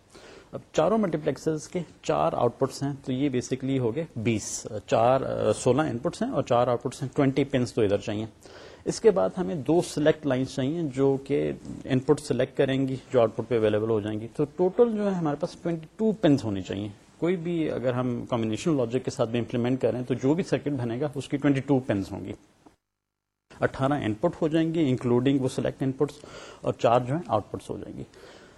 اب چاروں ملٹی پلیکسز کے چار آؤٹ پٹس ہیں تو یہ بیسکلی ہوگئے بیس چار uh, سولہ انپٹس ہیں اور چار آؤٹ پٹس ہیں ٹوینٹی پنس تو ادھر چاہیے اس کے بعد ہمیں دو سلیکٹ لائنس چاہیے جو کہ ان پٹ سلیکٹ کریں گی جو آؤٹ پٹ پہ اویلیبل ہو جائیں گی تو ٹوٹل جو ہے ہمارے پاس 22 پنس ہونی چاہیے کوئی بھی اگر ہم کمبینیشن لاجک کے ساتھ بھی امپلیمنٹ کریں تو جو بھی سرکٹ بنے گا اس کی 22 ٹو ہوں گی اٹھارہ ان پٹ ہو جائیں گے انکلوڈنگ وہ سلیکٹ ان پٹس اور چار جو ہیں آؤٹ پٹس ہو جائیں گی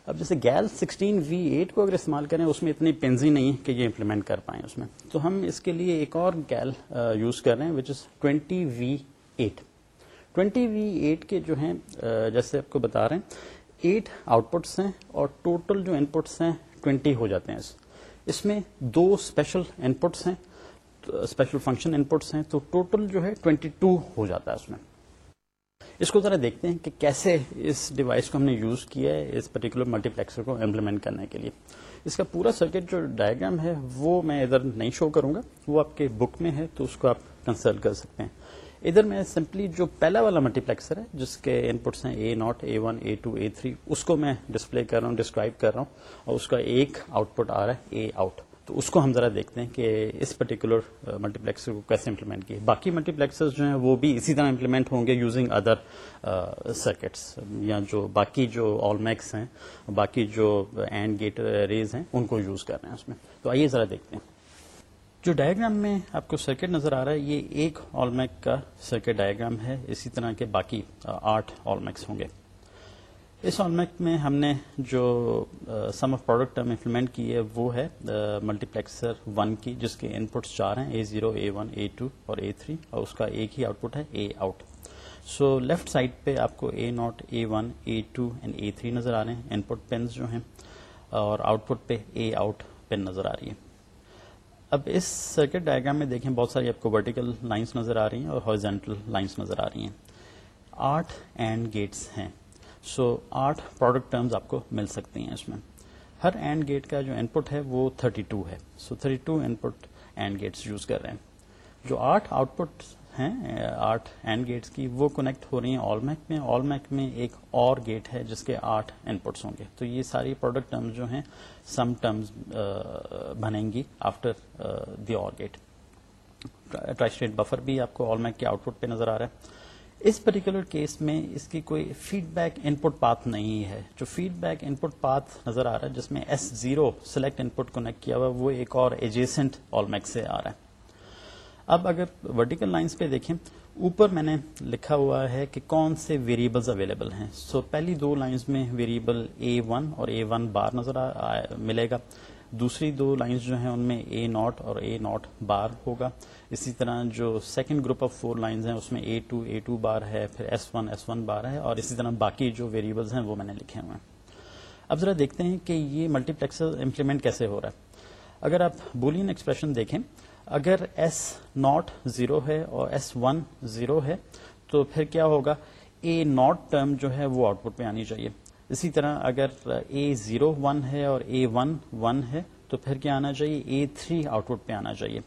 اب جیسے گیل سکسٹین وی ایٹ کو اگر استعمال کریں اس میں اتنی پنز ہی نہیں ہے کہ یہ امپلیمنٹ کر پائیں اس میں تو ہم اس کے لیے ایک اور گیل یوز uh, کر رہے ہیں which is twenty V eight twenty V eight کے جو ہیں جیسے آپ کو بتا رہے ہیں ایٹ آؤٹ پٹس ہیں اور ٹوٹل جو ان پٹس ہیں ٹوینٹی ہو جاتے ہیں اس میں دو اسپیشل ان پٹس ہیں اسپیشل فنکشن ان پٹس ہیں تو ٹوٹل جو ہے ٹوینٹی ٹو ہو جاتا ہے اس میں اس کو ذرا دیکھتے ہیں کہ کیسے اس ڈیوائس کو ہم نے یوز کیا ہے اس پرٹیکولر ملٹی پلیکسر کو امپلیمنٹ کرنے کے لیے اس کا پورا سرکٹ جو ڈائگرام ہے وہ میں ادھر نہیں شو کروں گا وہ آپ کے بک میں ہے تو اس کو آپ کنسلٹ کر سکتے ہیں ادھر میں سمپلی جو پہلا والا ملٹی پلیکسر ہے جس کے ان پٹس ہیں A not A one A two A three اس کو میں ڈسپلے کر رہا ہوں ڈسکرائب کر رہا ہوں اور اس کا ایک آؤٹ پٹ آ رہا ہے اے آؤٹ تو اس کو ہم ذرا دیکھتے ہیں کہ اس پرٹیکولر ملٹی پلیکسر کو کیسے امپلیمنٹ کیے باقی ملٹی پلیکسر جو ہیں وہ بھی اسی طرح امپلیمنٹ ہوں گے یوزنگ ادر سرکٹس یا جو باقی جو آل میکس ہیں باقی جو اینڈ گیٹ ریز ہیں ان کو یوز کر رہے ہیں اس میں تو آئیے ذرا دیکھتے ہیں جو ڈائگرام میں آپ کو سرکٹ نظر آ رہا ہے یہ ایک آل میک کا سرکٹ ڈائگرام ہے اسی طرح کے باقی آٹھ آل میکس ہوں گے اس آل میک میں ہم نے جو سم آف پروڈکٹ ہم امپلیمنٹ کی ہے وہ ہے ملٹی پلیکسر ون کی جس کے ان پٹس چار ہیں A zero A one A two اور اے تھری اور اس کا ایک ہی آؤٹ پٹ ہے A out so left side پہ آپ کو A not A one A two and A three نظر آ رہے ہیں ان پٹ پینس جو ہیں اور آؤٹ پٹ پہ اے آؤٹ پین نظر آ رہی ہے اب اس سرکٹ ڈائگرام میں دیکھیں بہت ساری آپ کو ورٹیکل لائنس نظر آ رہی ہیں اور لائنس نظر آ رہی ہیں آٹھ اینڈ گیٹس ہیں سو آٹھ پروڈکٹ ٹرمز آپ کو مل سکتی ہیں اس میں ہر اینڈ گیٹ کا جو ان پٹ ہے وہ 32 ہے so 32 two put and gates use کر رہے ہیں جو آٹھ آؤٹ پٹ ہیں آٹھ اینڈ گیٹس کی وہ کنیکٹ ہو رہی ہیں آل میک میں آل میک میں ایک اور گیٹ ہے جس کے آٹھ پٹس ہوں گے تو یہ ساری پروڈکٹ ٹرمز جو ہیں سم ٹرمز بنیں گی آفٹر دی اور گیٹ ریٹ بفر بھی آپ کو آل میک کے آؤٹ پٹ پہ نظر آ رہا ہے اس پرٹیکولر کیس میں اس کی کوئی فیڈ بیک انپٹ پاتھ نہیں ہے جو فیڈ بیک پٹ پاتھ نظر آ رہا ہے جس میں S zero select put connect کیا ہوا وہ ایک اور ایجیسنٹ آل میک سے آ رہا ہے اب اگر ورٹیکل لائنس پہ دیکھیں اوپر میں نے لکھا ہوا ہے کہ کون سے ویریبلز اویلیبل ہیں سو so, پہلی دو لائنس میں ویریبل اے ون اور اے ون بار نظر ملے گا دوسری دو لائنس جو ہیں ان میں اے ناٹ اور اے ناٹ بار ہوگا اسی طرح جو second group of four lines ہیں اس میں A two A two bar ہے پھر S one S one bar ہے اور اسی طرح باقی جو ویریبلز ہیں وہ میں نے لکھے ہوئے ہیں اب ذرا دیکھتے ہیں کہ یہ ملٹی پلیکس امپلیمنٹ کیسے ہو رہا ہے اگر آپ بولین ایکسپریشن دیکھیں اگر ایس ناٹ زیرو ہے اور ایس ون زیرو ہے تو پھر کیا ہوگا اے ناٹ ٹرم جو ہے وہ آؤٹ پٹ پہ آنی چاہیے اسی طرح اگر اے زیرو ون ہے اور اے ون ون ہے تو پھر کیا آنا چاہیے اے تھری آؤٹ پٹ پہ آنا چاہیے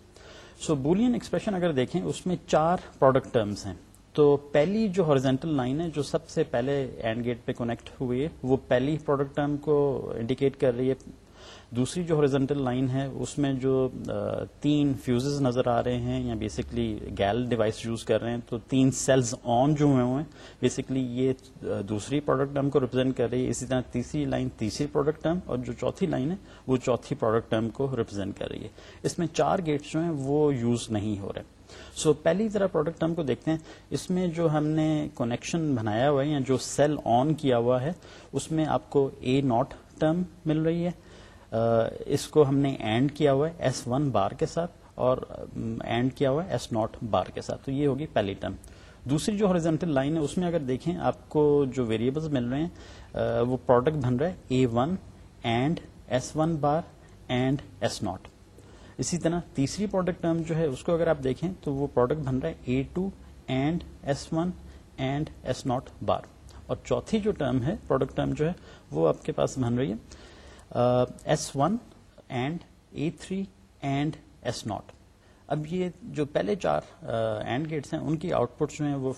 سو بولین ایکسپریشن اگر دیکھیں اس میں چار پروڈکٹ ٹرمز ہیں تو پہلی جو ہارزینٹل لائن ہے جو سب سے پہلے اینڈ گیٹ پہ کونیکٹ ہوئی ہے وہ پہلی پروڈکٹ ٹرم کو انڈیکیٹ کر رہی ہے دوسری جو ہوریزنٹل لائن ہے اس میں جو تین فیوزز نظر آ رہے ہیں یا بیسکلی گیل ڈیوائس یوز کر رہے ہیں تو تین سیلز آن جو ہوئے ہیں بیسکلی یہ دوسری پروڈکٹ ٹرم کو ریپرزینٹ کر رہی ہے اسی طرح تیسری لائن تیسری پروڈکٹ ٹرم اور جو چوتھی لائن ہے وہ چوتھی پروڈکٹ ٹرم کو ریپرزینٹ کر رہی ہے اس میں چار گیٹس جو ہیں وہ یوز نہیں ہو رہے سو so, پہلی ذرا پروڈکٹ ہم کو دیکھتے ہیں اس میں جو ہم نے کونیکشن بنایا ہوا ہے یا جو سیل آن کیا ہوا ہے اس میں آپ کو اے ناٹ ٹرم مل رہی ہے اس کو ہم نے اینڈ کیا ہوا ہے ایس ون بار کے ساتھ اور اینڈ کیا ہوا ہے ایس ناٹ بار کے ساتھ تو یہ ہوگی پہلی ٹرم دوسری جو ہارزینٹل لائن ہے اس میں اگر دیکھیں آپ کو جو ویریبلز مل رہے ہیں وہ پروڈکٹ بن رہا ہے A one and S one bar and S not اسی طرح تیسری پروڈکٹ ٹرم جو ہے اس کو اگر آپ دیکھیں تو وہ پروڈکٹ بن رہا ہے A two and S one and S not bar اور چوتھی جو ٹرم ہے پروڈکٹ ٹرم جو ہے وہ آپ کے پاس بن رہی ہے S one and A three and S naught اب یہ جو پہلے چار اینڈ گیٹس ہیں ان کی آؤٹ پٹ جو ہیں وہ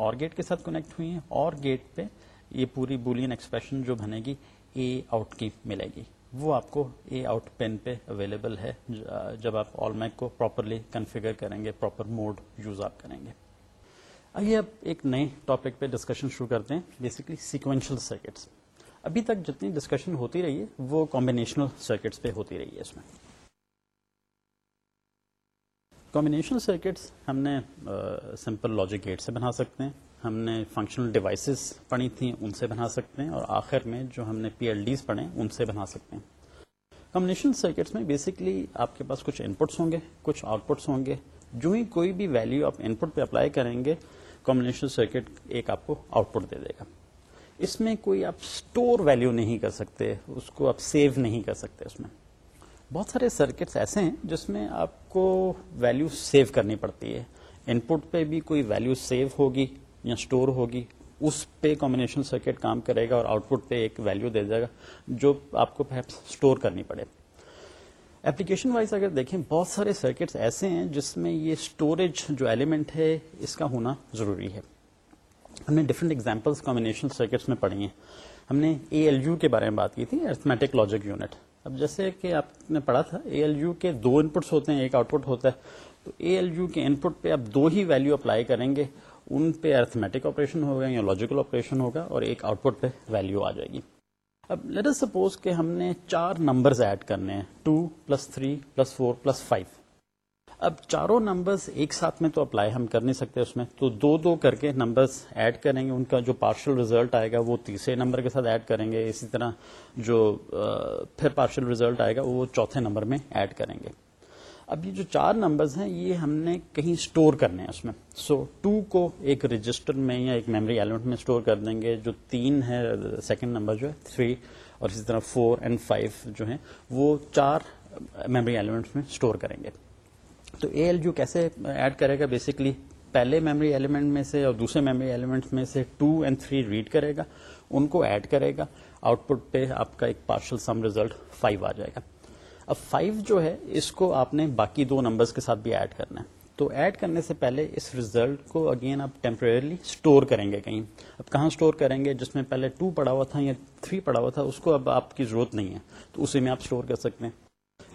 اور گیٹ کے ساتھ کنیکٹ ہوئی ہیں اور گیٹ پہ یہ پوری بولین ایکسپریشن جو بنے گی اے آؤٹ کی ملے گی وہ آپ کو اے آؤٹ پین پہ اویلیبل ہے جب آپ آل میک کو پراپرلی کنفیگر کریں گے پراپر موڈ یوز آپ کریں گے آئیے اب ایک نئے ٹاپک پہ ڈسکشن شروع کرتے ہیں بیسکلی سیکوینشل سرکٹس ابھی تک جتنی ڈسکشن ہوتی رہی ہے وہ کمبینیشنل سرکٹس پہ ہوتی رہی ہے اس میں کمبینیشنل سرکٹس ہم نے سمپل لاجک گیٹ سے بنا سکتے ہیں ہم نے فنکشنل ڈیوائسز پڑھی تھیں ان سے بنا سکتے ہیں اور آخر میں جو ہم نے پی ایل ڈیز پڑھے ان سے بنا سکتے ہیں کمبنیشنل سرکٹس میں بیسکلی آپ کے پاس کچھ ان پٹس ہوں گے کچھ آؤٹ پٹس ہوں گے جو ہی کوئی بھی ویلیو آپ ان پٹ پہ اپلائی کریں گے کمبنیشنل سرکٹ ایک آپ کو آؤٹ پٹ دے دے گا اس میں کوئی آپ اسٹور ویلو نہیں کر سکتے اس کو آپ سیو نہیں کر سکتے اس میں بہت سارے سرکٹس ایسے ہیں جس میں آپ کو ویلو سیو کرنی پڑتی ہے ان پٹ پہ بھی کوئی ویلو سیو ہوگی یا اسٹور ہوگی اس پہ کمبینیشن سرکٹ کام کرے گا اور آؤٹ پٹ پہ ایک ویلو دے جائے گا جو آپ کو اسٹور کرنی پڑے اپلیکیشن وائز اگر دیکھیں بہت سارے سرکٹس ایسے ہیں جس میں یہ اسٹوریج جو ایلیمنٹ ہے اس کا ہونا ضروری ہے ہم نے ڈفرنٹ ایگزامپلس کمبینیشن سرکٹس میں پڑھی ہیں ہم نے اے ایل یو کے بارے میں بات کی تھی ارتھمیٹک لاجک یونٹ اب جیسے کہ آپ نے پڑھا تھا اے ایل یو کے دو انپٹس ہوتے ہیں ایک آؤٹ پٹ ہوتا ہے تو اے ایل یو کے ان پٹ پہ آپ دو ہی ویلو اپلائی کریں گے ان پہ ارتھمیٹک آپریشن ہوگا یا لاجیکل آپریشن ہوگا اور ایک آؤٹ پٹ پہ ویلو آ جائے گی اب لیٹر سپوز کہ ہم نے چار نمبرز ایڈ کرنے ہیں two plus three plus four plus five اب چاروں نمبرس ایک ساتھ میں تو اپلائی ہم کر نہیں سکتے اس میں تو دو دو کر کے نمبرس ایڈ کریں گے ان کا جو پارشل رزلٹ آئے گا وہ تیسرے نمبر کے ساتھ ایڈ کریں گے اسی طرح جو پھر پارشل رزلٹ آئے گا وہ چوتھے نمبر میں ایڈ کریں گے اب یہ جو چار نمبرز ہیں یہ ہم نے کہیں اسٹور کرنے ہیں اس میں سو so, ٹو کو ایک رجسٹر میں یا ایک میموری ایلیمنٹ میں اسٹور کر دیں گے جو تین ہے سیکنڈ نمبر جو ہے تھری اور اسی طرح فور اینڈ فائیو جو ہیں وہ چار میموری ایلیمنٹس میں اسٹور کریں گے تو اے ایل جو کیسے ایڈ کرے گا بیسکلی پہلے میموری ایلیمنٹ میں سے اور دوسرے میموری ایلیمنٹ میں سے ٹو اینڈ تھری ریڈ کرے گا ان کو ایڈ کرے گا آؤٹ پٹ پہ آپ کا ایک پارشل سم ریزلٹ فائیو آ جائے گا اب فائیو جو ہے اس کو آپ نے باقی دو نمبرس کے ساتھ بھی ایڈ کرنا ہے تو ایڈ کرنے سے پہلے اس ریزلٹ کو اگین آپ ٹیمپرریلی اسٹور کریں گے کہیں اب کہاں اسٹور کریں گے جس میں پہلے ٹو پڑا ہوا تھا یا تھری پڑا ہوا تھا اس کو اب آپ کی ضرورت نہیں ہے تو اسی میں آپ اسٹور کر سکتے ہیں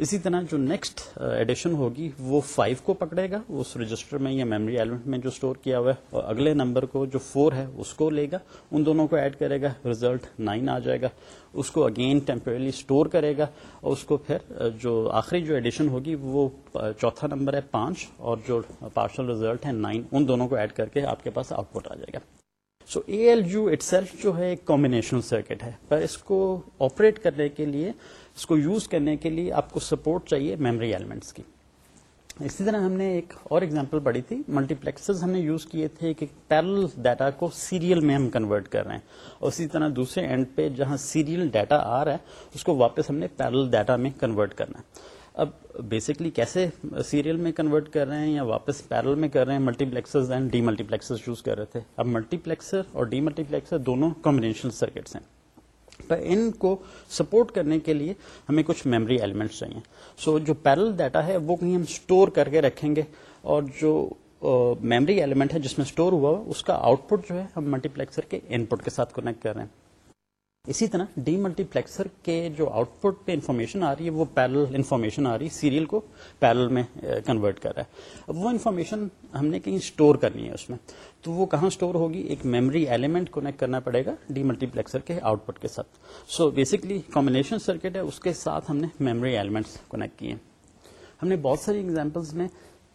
اسی طرح جو نیکسٹ ایڈیشن uh, ہوگی وہ فائیو کو پکڑے گا اس رجسٹر میں یا میموری ایلیمنٹ میں جو اسٹور کیا ہوا ہے اور اگلے نمبر کو جو فور ہے اس کو لے گا ان دونوں کو ایڈ کرے گا ریزلٹ نائن آ جائے گا اس کو اگین ٹیمپریلی اسٹور کرے گا اور اس کو پھر uh, جو آخری جو ایڈیشن ہوگی وہ uh, چوتھا نمبر ہے پانچ اور جو پارشل ریزلٹ ہے نائن ان دونوں کو ایڈ کر کے آپ کے پاس آؤٹ پٹ آ جائے گا so A U itself جو ہے ایک کمبینیشن سرکٹ ہے پر اس کو آپریٹ کرنے کے لیے اس کو یوز کرنے کے لیے آپ کو سپورٹ چاہیے میموری ایلیمنٹس کی اسی طرح ہم نے ایک اور ایگزامپل پڑھی تھی ملٹی پلیکسز ہم نے یوز کیے تھے کہ پیرل ڈیٹا کو سیریل میں ہم کنورٹ کر رہے ہیں اور اسی طرح دوسرے اینڈ پہ جہاں سیریل ڈیٹا آ رہا ہے اس کو واپس ہم نے پیرل ڈیٹا میں کنورٹ کرنا ہے اب بیسکلی کیسے سیریل میں کنورٹ کر رہے ہیں یا واپس پیرل میں کر رہے ہیں multiplexers and demultiplexers use کر رہے تھے اب ملٹی پلیکسر اور ڈی ملٹی پلیکسر دونوں کمبینیشن سرکٹس ہیں ان کو سپورٹ کرنے کے لیے ہمیں کچھ میموری ایلیمنٹس چاہیے سو جو پیرل ڈیٹا ہے وہ کہیں ہم اسٹور کر کے رکھیں گے اور جو میموری ایلیمنٹ ہے جس میں اسٹور ہوا اس کا آؤٹ پٹ جو ہے ہم ملٹی پلیکسر کے ان پٹ کے ساتھ کنیکٹ کر رہے ہیں اسی طرح ڈی ملٹی پلیکسر کے جو آؤٹ پٹ پہ انفارمیشن آ رہی ہے وہ پیرل انفارمیشن آ رہی ہے سیریل کو پیرل میں کنورٹ کر رہا ہے اب وہ انفارمیشن ہم نے کہیں اسٹور کرنی ہے اس میں تو وہ کہاں اسٹور ہوگی ایک میموری ایلیمنٹ کونیکٹ کرنا پڑے گا ڈی ملٹی پلیکسر کے آؤٹ پٹ کے ساتھ سو بیسکلی کامبینیشن سرکٹ ہے اس کے ساتھ ہم نے میموری ایلیمنٹس کنیکٹ کیے ہیں ہم نے بہت ساری ایگزامپلس میں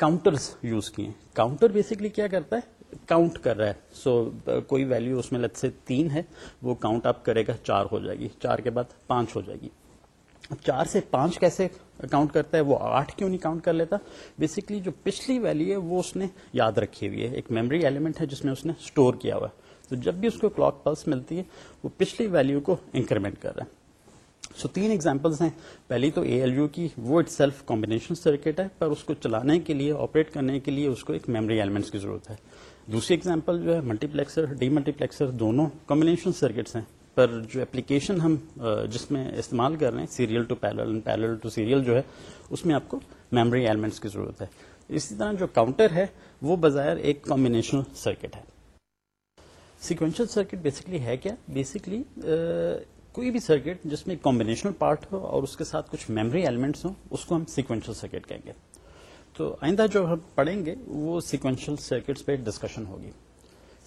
کاؤنٹرس یوز کیے کاؤنٹر بیسکلی کیا کرتا ہے کاؤنٹ کر رہا ہے سو so, uh, کوئی ویلیو اس میں لگ سے تین ہے وہ کاؤنٹ اپ کرے گا چار ہو جائے گی چار کے بعد پانچ ہو جائے گی اب چار سے پانچ کیسے کاؤنٹ کرتا ہے وہ آٹھ کیوں نہیں کاؤنٹ کر لیتا بیسکلی جو پچھلی ویلیو ہے وہ اس نے یاد رکھی ہوئی ہے ایک میموری ایلیمنٹ ہے جس میں اس نے اسٹور کیا ہوا ہے تو جب بھی اس کو کلاک پلس ملتی ہے وہ پچھلی ویلیو کو انکریمنٹ کر رہا ہے سو تین ایگزامپلس ہیں پہلی تو اے ایل یو کی وہ اٹ سیلف کمبینیشن سرکٹ ہے پر اس کو چلانے کے لیے آپریٹ کرنے کے لیے اس کو ایک میموری ایلیمنٹس کی ضرورت ہے دوسری اگزامپل جو ہے ملٹی پلیکسر ڈی ملٹی پلیکسر دونوں کمبینیشن سرکٹس ہیں پر جو اپلیکیشن ہم جس میں استعمال کر رہے ہیں serial to parallel parallel to serial جو ہے اس میں آپ کو میموری ایلیمنٹس کی ضرورت ہے اسی طرح جو کاؤنٹر ہے وہ بظاہر ایک کمبینیشن سرکٹ ہے سیکوینشل سرکٹ بیسکلی ہے کیا بیسکلی کوئی بھی سرکٹ جس میں کمبینیشنل پارٹ ہو اور اس کے ساتھ کچھ میموری ایلیمنٹس ہوں اس کو ہم سیکوینشل سرکٹ کہیں گے تو آئندہ جو ہم پڑھیں گے وہ سیکوینشل سرکٹس پہ ڈسکشن ہوگی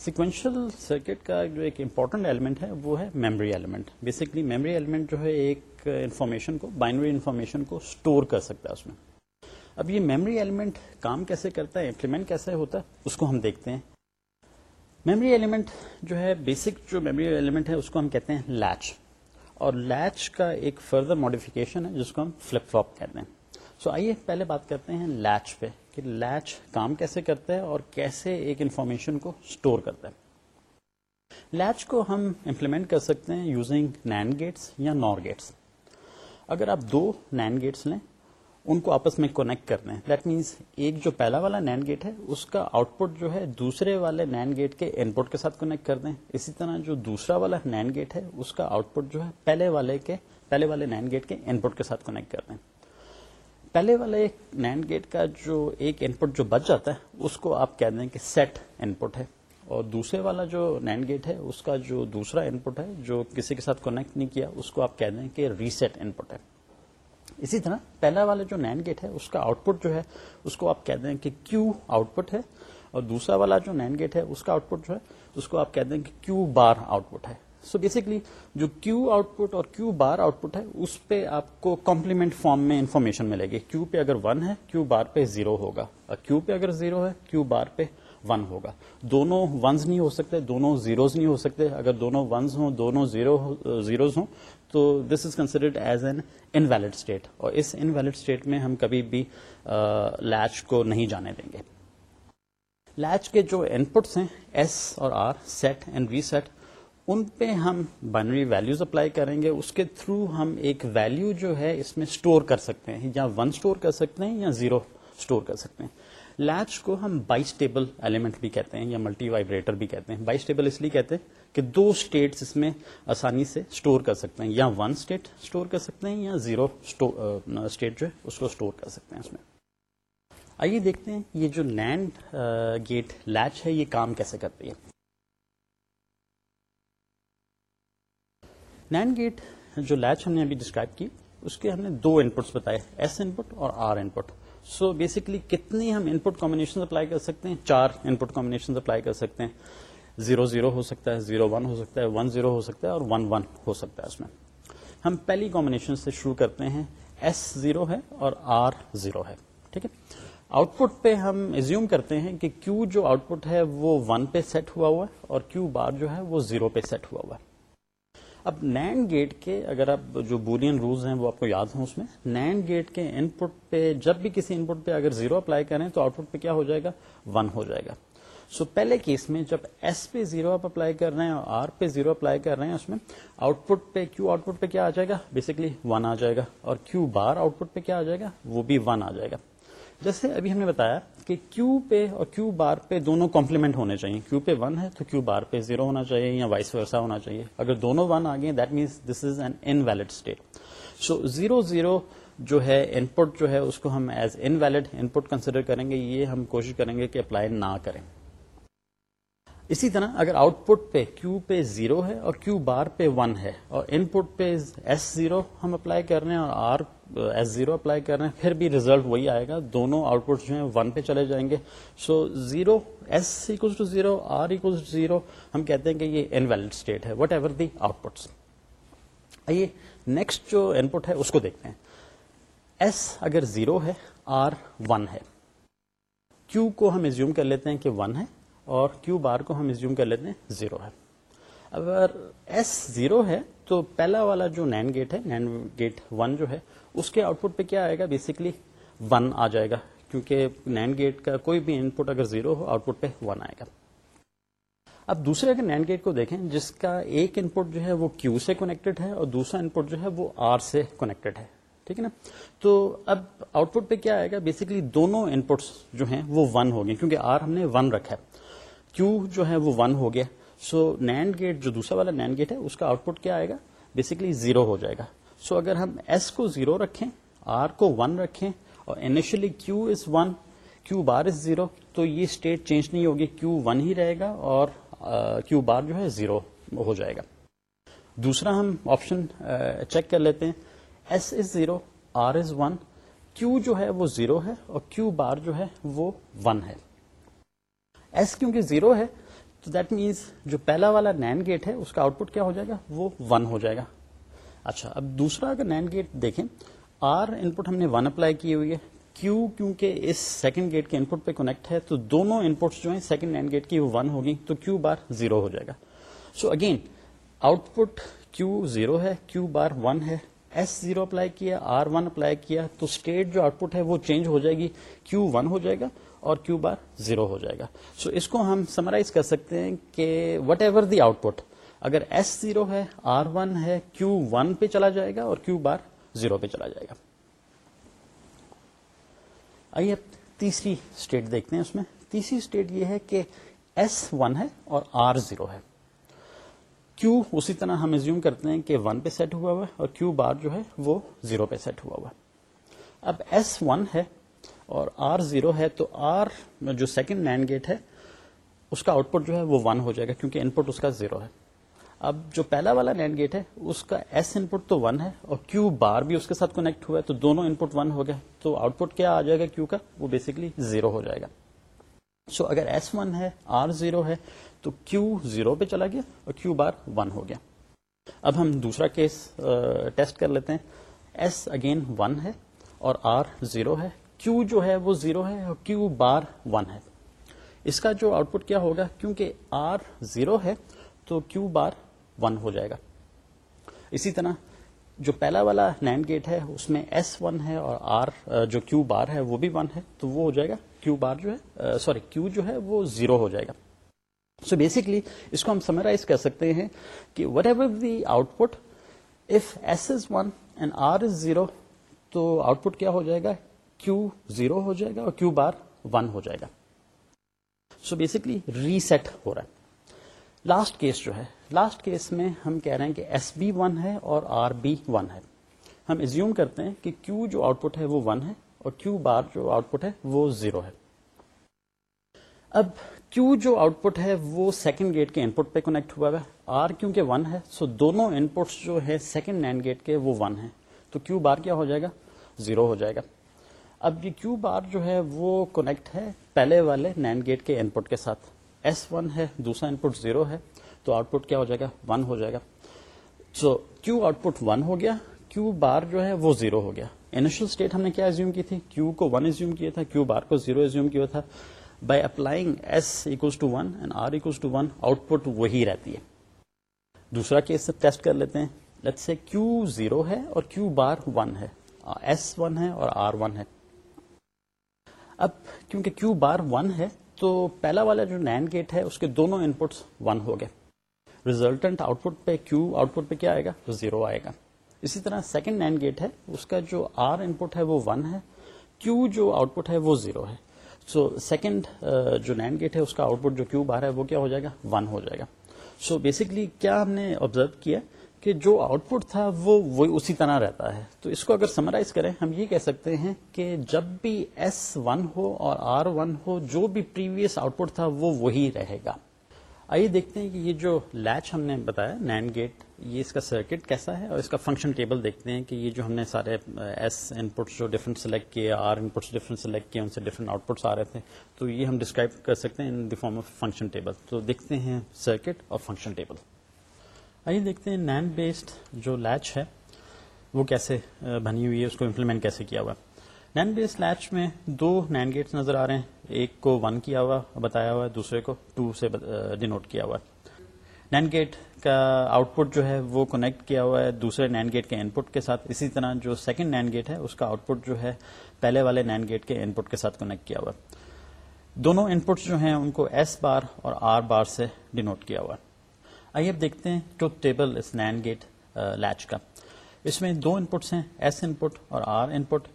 سیکوینشل سرکٹ کا جو ایک امپورٹنٹ ایلیمنٹ ہے وہ ہے memory element basically memory element جو ہے ایک انفارمیشن کو بائنری انفارمیشن کو اسٹور کر سکتا ہے اس میں اب یہ میمری ایلیمنٹ کام کیسے کرتا ہے امپلیمنٹ کیسے ہوتا ہے اس کو ہم دیکھتے ہیں میمری ایلیمنٹ جو ہے بیسک جو میموری ایلیمنٹ ہے اس کو ہم کہتے ہیں لیچ اور لیچ کا ایک فردر ماڈیفکیشن ہے جس کو ہم فلپ فاپ کہتے ہیں سو آئیے پہلے بات کرتے ہیں لیچ پہ کہ لیچ کام کیسے کرتا ہے اور کیسے ایک انفارمیشن کو اسٹور کرتا ہے لیچ کو ہم امپلیمنٹ کر سکتے ہیں یوزنگ نین گیٹس یا نور گیٹس اگر آپ دو نین گیٹس لیں ان کو آپس میں کونیکٹ کر دیں دیٹ مینس ایک جو پہلا والا نین گیٹ ہے اس کا آؤٹ پٹ جو ہے دوسرے والے نین گیٹ کے ان پٹ کے ساتھ کنیکٹ کر دیں اسی طرح جو دوسرا والا نین گیٹ ہے اس کا آؤٹ پٹ جو ہے پہلے پہلے والے والے کے نین گیٹ کے ان پٹ کے ساتھ کنیکٹ کر دیں پہلے والے نین گیٹ کا جو ایک ان پٹ جو بچ جاتا ہے اس کو آپ کہہ دیں کہ سیٹ انپٹ ہے اور دوسرے والا جو نین گیٹ ہے اس کا جو دوسرا ان پٹ ہے جو کسی کے ساتھ کونیکٹ نہیں کیا اس کو آپ کہہ دیں کہ ریسیٹ ان پٹ ہے اسی طرح پہلا والا جو نین گیٹ ہے اس کا آؤٹ پٹ جو ہے اس کو آپ کہہ دیں کہ کیو آؤٹ پٹ ہے اور دوسرا والا جو نین گیٹ ہے اس کا آؤٹ پٹ جو ہے اس کو آپ کہہ دیں کہ کیو بار آؤٹ پٹ ہے سو بیسکلی جو کیو آؤٹ پٹ اور کیو بار آؤٹ پٹ ہے اس پہ آپ کو کمپلیمنٹ فارم میں انفارمیشن ملے گی کیو پہ اگر ون ہے کیو بار پہ زیرو ہوگا اور کیو پہ اگر زیرو ہے کیو بار پہ ون ہوگا دونوں ونز نہیں ہو سکتے دونوں زیروز نہیں ہو سکتے اگر دونوں ونز ہوں دونوں زیرو زیروز ہوں تو this is considered as an invalid state اور اس انویلڈ اسٹیٹ میں ہم کبھی بھی لیچ کو نہیں جانے دیں گے لیچ کے جو ان پٹس ہیں ایس اور R set and we set ان پہ ہم بائنری ویلوز اپلائی کریں گے اس کے تھرو ہم ایک ویلو جو ہے اس میں اسٹور کر سکتے ہیں یا ون اسٹور کر سکتے ہیں یا زیرو اسٹور کر سکتے ہیں لیچ کو ہم بائیس ٹیبل ایلیمنٹ بھی کہتے ہیں یا ملٹی وائبریٹر بھی کہتے ہیں بائیس ٹیبل اس لیے کہتے ہیں کہ دو اسٹیٹ اس میں آسانی سے اسٹور کر سکتے ہیں یا ون اسٹیٹ اسٹور کر سکتے ہیں یا زیرو اسٹیٹ جو ہے اس کو اسٹور کر سکتے ہیں اس میں آئیے دیکھتے ہیں یہ جو لینڈ گیٹ لیچ ہے یہ کام کیسے کرتی ہے نین گیٹ جو لیچ ہم نے ابھی ڈسکرائب کی اس کے ہم نے دو انپٹس بتائے ایس ان پٹ اور آر ان پٹ سو بیسکلی کتنی ہم ان پٹ کامبینیشن اپلائی کر سکتے ہیں چار انپٹ کمبنیشن اپلائی کر سکتے ہیں زیرو زیرو ہو سکتا ہے زیرو ون ہو سکتا ہے ون زیرو ہو سکتا ہے اور ون ون ہو سکتا ہے اس میں ہم پہلی کمبنیشن سے شروع کرتے ہیں ایس زیرو ہے اور آر زیرو ہے ٹھیک ہے آؤٹ پٹ پہ ہم ایزیوم کرتے ہیں کہ کیو جو آؤٹ پٹ ہے وہ ون پہ سیٹ ہوا ہوا ہے اور کیو بار جو ہے وہ زیرو پہ سیٹ ہوا ہوا ہے اب نین گیٹ کے اگر آپ جو بولین رولز ہیں وہ آپ کو یاد ہوں اس میں نین گیٹ کے ان پٹ پہ جب بھی کسی ان پٹ پہ اگر زیرو اپلائی کریں تو آؤٹ پٹ پہ کیا ہو جائے گا ون ہو جائے گا سو so, پہلے کیس میں جب ایس پہ زیرو آپ اپلائی کر رہے ہیں اور آر پہ زیرو اپلائی کر رہے ہیں اس میں آؤٹ پٹ پہ کیو آؤٹ پٹ پہ کیا آ جائے گا بیسکلی ون آ جائے گا اور کیو بار آؤٹ پٹ پہ کیا آ جائے گا وہ بھی ون آ جائے گا جیسے ابھی ہم نے بتایا کہ کیو پہ اور کیو بار پہ دونوں کمپلیمنٹ ہونے چاہیے کیو پہ ون ہے تو کیو بار پہ زیرو ہونا چاہیے یا وائس ورسا ہونا چاہیے اگر دونوں ون آ گئے that means this is an state so zero zero جو ہے ان پٹ جو ہے اس کو ہم as invalid put consider کریں گے یہ ہم کوشش کریں گے کہ اپلائی نہ کریں اسی طرح اگر آؤٹ پٹ پہ کیو پہ زیرو ہے اور کیو بار پہ ون ہے اور ان پٹ پہ ایس زیرو ہم اپلائی کر رہے ہیں اور آر ایس زیرو اپلائی کر رہے ہیں پھر بھی ریزلٹ وہی آئے گا دونوں آؤٹ پٹ جو ہیں ون پہ چلے جائیں گے so zero S equals to zero R equals to zero ہم کہتے ہیں کہ یہ انویلڈ اسٹیٹ ہے whatever the outputs آئیے نیکسٹ جو ان پٹ ہے اس کو دیکھتے ہیں ایس اگر زیرو ہے آر ون ہے کیو کو ہم ایزیوم کر لیتے ہیں کہ ون ہے اور کیو بار کو ہم ایزیوم کر لیتے ہیں زیرو ہے اگر ایس زیرو ہے تو پہلا والا جو نین گیٹ ہے نین گیٹ ون جو ہے اس کے آؤٹ پٹ پہ کیا آئے گا بیسکلی ون آ جائے گا کیونکہ نین گیٹ کا کوئی بھی ان پٹ اگر زیرو ہو آؤٹ پٹ پہ ون آئے گا اب دوسرے اگر نین گیٹ کو دیکھیں جس کا ایک ان پٹ جو ہے وہ کیو سے کنیکٹڈ ہے اور دوسرا ان پٹ جو ہے وہ آر سے کنیکٹڈ ہے ٹھیک ہے نا تو اب آؤٹ پٹ پہ کیا آئے گا بیسکلی دونوں ان پٹس جو ہیں وہ ون ہو گئے کیونکہ آر ہم نے ون رکھا ہے کیو جو ہے وہ ون ہو گیا سو نین گیٹ جو دوسرا والا نین گیٹ ہے اس کا آؤٹ پٹ کیا آئے گا بیسکلی زیرو ہو جائے گا سو اگر ہم ایس کو زیرو رکھیں آر کو ون رکھیں اور initially Q is one Q bar is zero تو یہ اسٹیٹ چینج نہیں ہوگی کیو ون ہی رہے گا اور کیو بار جو ہے زیرو ہو جائے گا دوسرا ہم آپشن چیک کر لیتے ہیں S is zero R is one Q جو ہے وہ زیرو ہے اور کیو بار جو ہے وہ ون ہے ایس کیونکہ زیرو ہے تو دیٹ مینس جو پہلا والا نین گیٹ ہے اس کا آؤٹ پٹ کیا ہو جائے گا وہ ون ہو جائے گا اچھا اب دوسرا اگر نائن گیٹ دیکھیں آر ان پٹ ہم نے ون اپلائی کی ہوئی ہے کیو کیوں اس سیکنڈ گیٹ کے ان پٹ پہ کونیکٹ ہے تو دونوں ان پٹس جو ہیں سیکنڈ نائن گیٹ کی وہ ون ہوگی تو کیو بار زیرو ہو جائے گا so again output Q zero ہے کیو بار ون ہے ایس زیرو اپلائی کیا آر ون اپلائی کیا تو اسٹیٹ جو آؤٹ پٹ ہے وہ چینج ہو جائے گی کیو ون ہو جائے گا اور کیو بار زیرو ہو جائے گا سو so اس کو ہم سمرائز کر سکتے ہیں کہ whatever the output اگر ایس زیرو ہے آر ون ہے کیو ون پہ چلا جائے گا اور کیو بار زیرو پہ چلا جائے گا آئیے تیسری اسٹیٹ دیکھتے ہیں اس میں تیسری اسٹیٹ یہ ہے کہ ایس ون ہے اور آر زیرو ہے کیو اسی طرح ہم ایزیوم کرتے ہیں کہ ون پہ سیٹ ہوا ہوا ہے اور کیو بار جو ہے وہ زیرو پہ سیٹ ہوا ہوا ہے اب ایس ون ہے اور آر زیرو ہے تو آر جو سیکنڈ مینڈ گیٹ ہے اس کا آؤٹ پٹ جو ہے وہ ون ہو جائے گا کیونکہ ان پٹ اس کا زیرو ہے اب جو پہلا والا نینڈ گیٹ ہے اس کا ایس ان پٹ تو ون ہے اور کیو بار بھی اس کے ساتھ کونیکٹ ہوا ہے تو دونوں ان پٹ ون ہو گیا تو آؤٹ پٹ کیا آ جائے گا کیو کا وہ بیسکلی زیرو ہو جائے گا سو so, اگر ایس ون ہے آر زیرو ہے تو کیو زیرو پہ چلا گیا اور کیو بار ون ہو گیا اب ہم دوسرا کیس ٹیسٹ کر لیتے ہیں ایس اگین ون ہے اور آر زیرو ہے کیو جو ہے وہ زیرو ہے اور کیو بار ون ہے اس کا جو آؤٹ پٹ کیا ہوگا کیونکہ آر زیرو ہے تو کیو بار ون ہو جائے گا اسی طرح جو پہلا والا نینڈ گیٹ ہے اس میں ایس ون ہے اور آر جو کیو بار ہے وہ بھی ون ہے تو وہ ہو جائے گا کیو بار جو ہے سوری کیو جو ہے وہ زیرو ہو جائے گا سو بیسکلی اس کو ہم سمرائز کر سکتے ہیں کہ whatever the output if S is one and R is zero تو آؤٹ پٹ کیا ہو جائے گا کیو زیرو ہو جائے گا اور کیو بار ون ہو جائے گا سو بیسکلی ریسیٹ ہو رہا ہے لاسٹ کیس جو ہے لاسٹ کیس میں ہم کہہ رہے ہیں کہ ایس بی ون ہے اور آر بی ون ہے ہم ایزیوم کرتے ہیں کہ کیو جو آؤٹ پٹ ہے وہ ون ہے اور کیو بار جو آؤٹ پٹ ہے وہ زیرو ہے اب کیو جو آؤٹ پٹ ہے وہ سیکنڈ گیٹ کے ان پٹ پہ کنیکٹ ہوا ہے آر کیوں ون ہے سو دونوں ان پٹس جو ہے سیکنڈ نینڈ گیٹ کے وہ ون ہے تو کیو بار کیا ہو جائے گا زیرو ہو جائے گا اب یہ کیو بار جو ہے وہ کنیکٹ ہے پہلے والے نینڈ گیٹ کے ان پٹ کے ساتھ ایس ون ہے دوسرا ان پٹ زیرو ہے تو آؤٹ پٹ کیا ہو جائے گا ون ہو جائے گا so Q output one ہو گیا کیو بار جو ہے وہ زیرو ہو گیا انیشل اسٹیٹ ہم نے کیا ایزیوم ایزیوم کی تھی کیو کو ون کیا تھا کیو بار کو زیرو ایزیوم کیا تھا by applying S to one and R equals to one output وہی رہتی ہے دوسرا کیس سے ٹیسٹ کر لیتے ہیں لیٹ سے کیو زیرو ہے اور کیو بار ون ہے ایس ون ہے اور آر ون ہے اب کیونکہ کیو بار ون ہے تو پہلا والا جو نینڈ گیٹ ہے اس کے دونوں ان پٹس ون ہو گئے ریزلٹنٹ آؤٹ پٹ پہ کیو آؤٹ پٹ پہ کیا آئے گا زیرو آئے گا اسی طرح سیکنڈ نینڈ گیٹ ہے اس کا جو آر ان پٹ ہے وہ ون ہے کیو جو آؤٹ پٹ ہے وہ زیرو ہے سو سیکنڈ uh, جو نینڈ گیٹ ہے اس کا آؤٹ پٹ جو کیو بار ہے وہ کیا ہو جائے گا ون ہو جائے گا سو so بیسکلی کیا ہم نے آبزرو کیا کہ جو آؤٹ پٹ تھا وہ وہ اسی طرح رہتا ہے تو اس کو اگر سمرائز کریں ہم یہ کہہ سکتے ہیں کہ جب بھی ایس ون ہو اور آر ون ہو جو بھی پریویس آؤٹ پٹ تھا وہ وہی رہے گا آئیے دیکھتے ہیں کہ یہ جو لیچ ہم نے بتایا نینڈ گیٹ یہ اس کا سرکٹ کیسا ہے اور اس کا فنکشن ٹیبل دیکھتے ہیں کہ یہ جو ہم نے سارے ایس ان پٹس جو ڈفرنٹ سلیکٹ کیے آر ان پٹس ڈفرنٹ سلیکٹ کیے ان سے ڈفرنٹ آؤٹ پٹس آ رہے تھے تو یہ ہم ڈسکرائب کر سکتے ہیں in the form of function table تو دیکھتے ہیں سرکٹ اور فنکشن ٹیبل آئیے دیکھتے ہیں نینڈ بیسڈ جو لیچ ہے وہ کیسے بنی ہوئی ہے اس کو امپلیمنٹ کیسے کیا ہوا نین بیس لیچ میں دو نین گیٹس نظر آ رہے ہیں ایک کو ون کیا ہوا بتایا ہوا ہے دوسرے کو ٹو سے ڈینوٹ کیا ہوا ہے نین گیٹ کا آؤٹ پٹ جو ہے وہ کنیکٹ کیا ہوا ہے دوسرے نین گیٹ کے ان پٹ کے ساتھ اسی طرح جو سیکنڈ نینڈ گیٹ ہے اس کا آؤٹ پٹ جو ہے پہلے والے نین گیٹ کے ان پٹ کے ساتھ کنیکٹ کیا ہوا ہے دونوں ان پٹس جو ہیں ان کو ایس بار اور آر بار سے ڈینوٹ کیا ہوا ہے آئیے اب دیکھتے ہیں ٹو ٹیبل اس نین گیٹ لیچ کا اس میں دو انپٹس ہیں ایس ان پٹ اور آر ان پٹ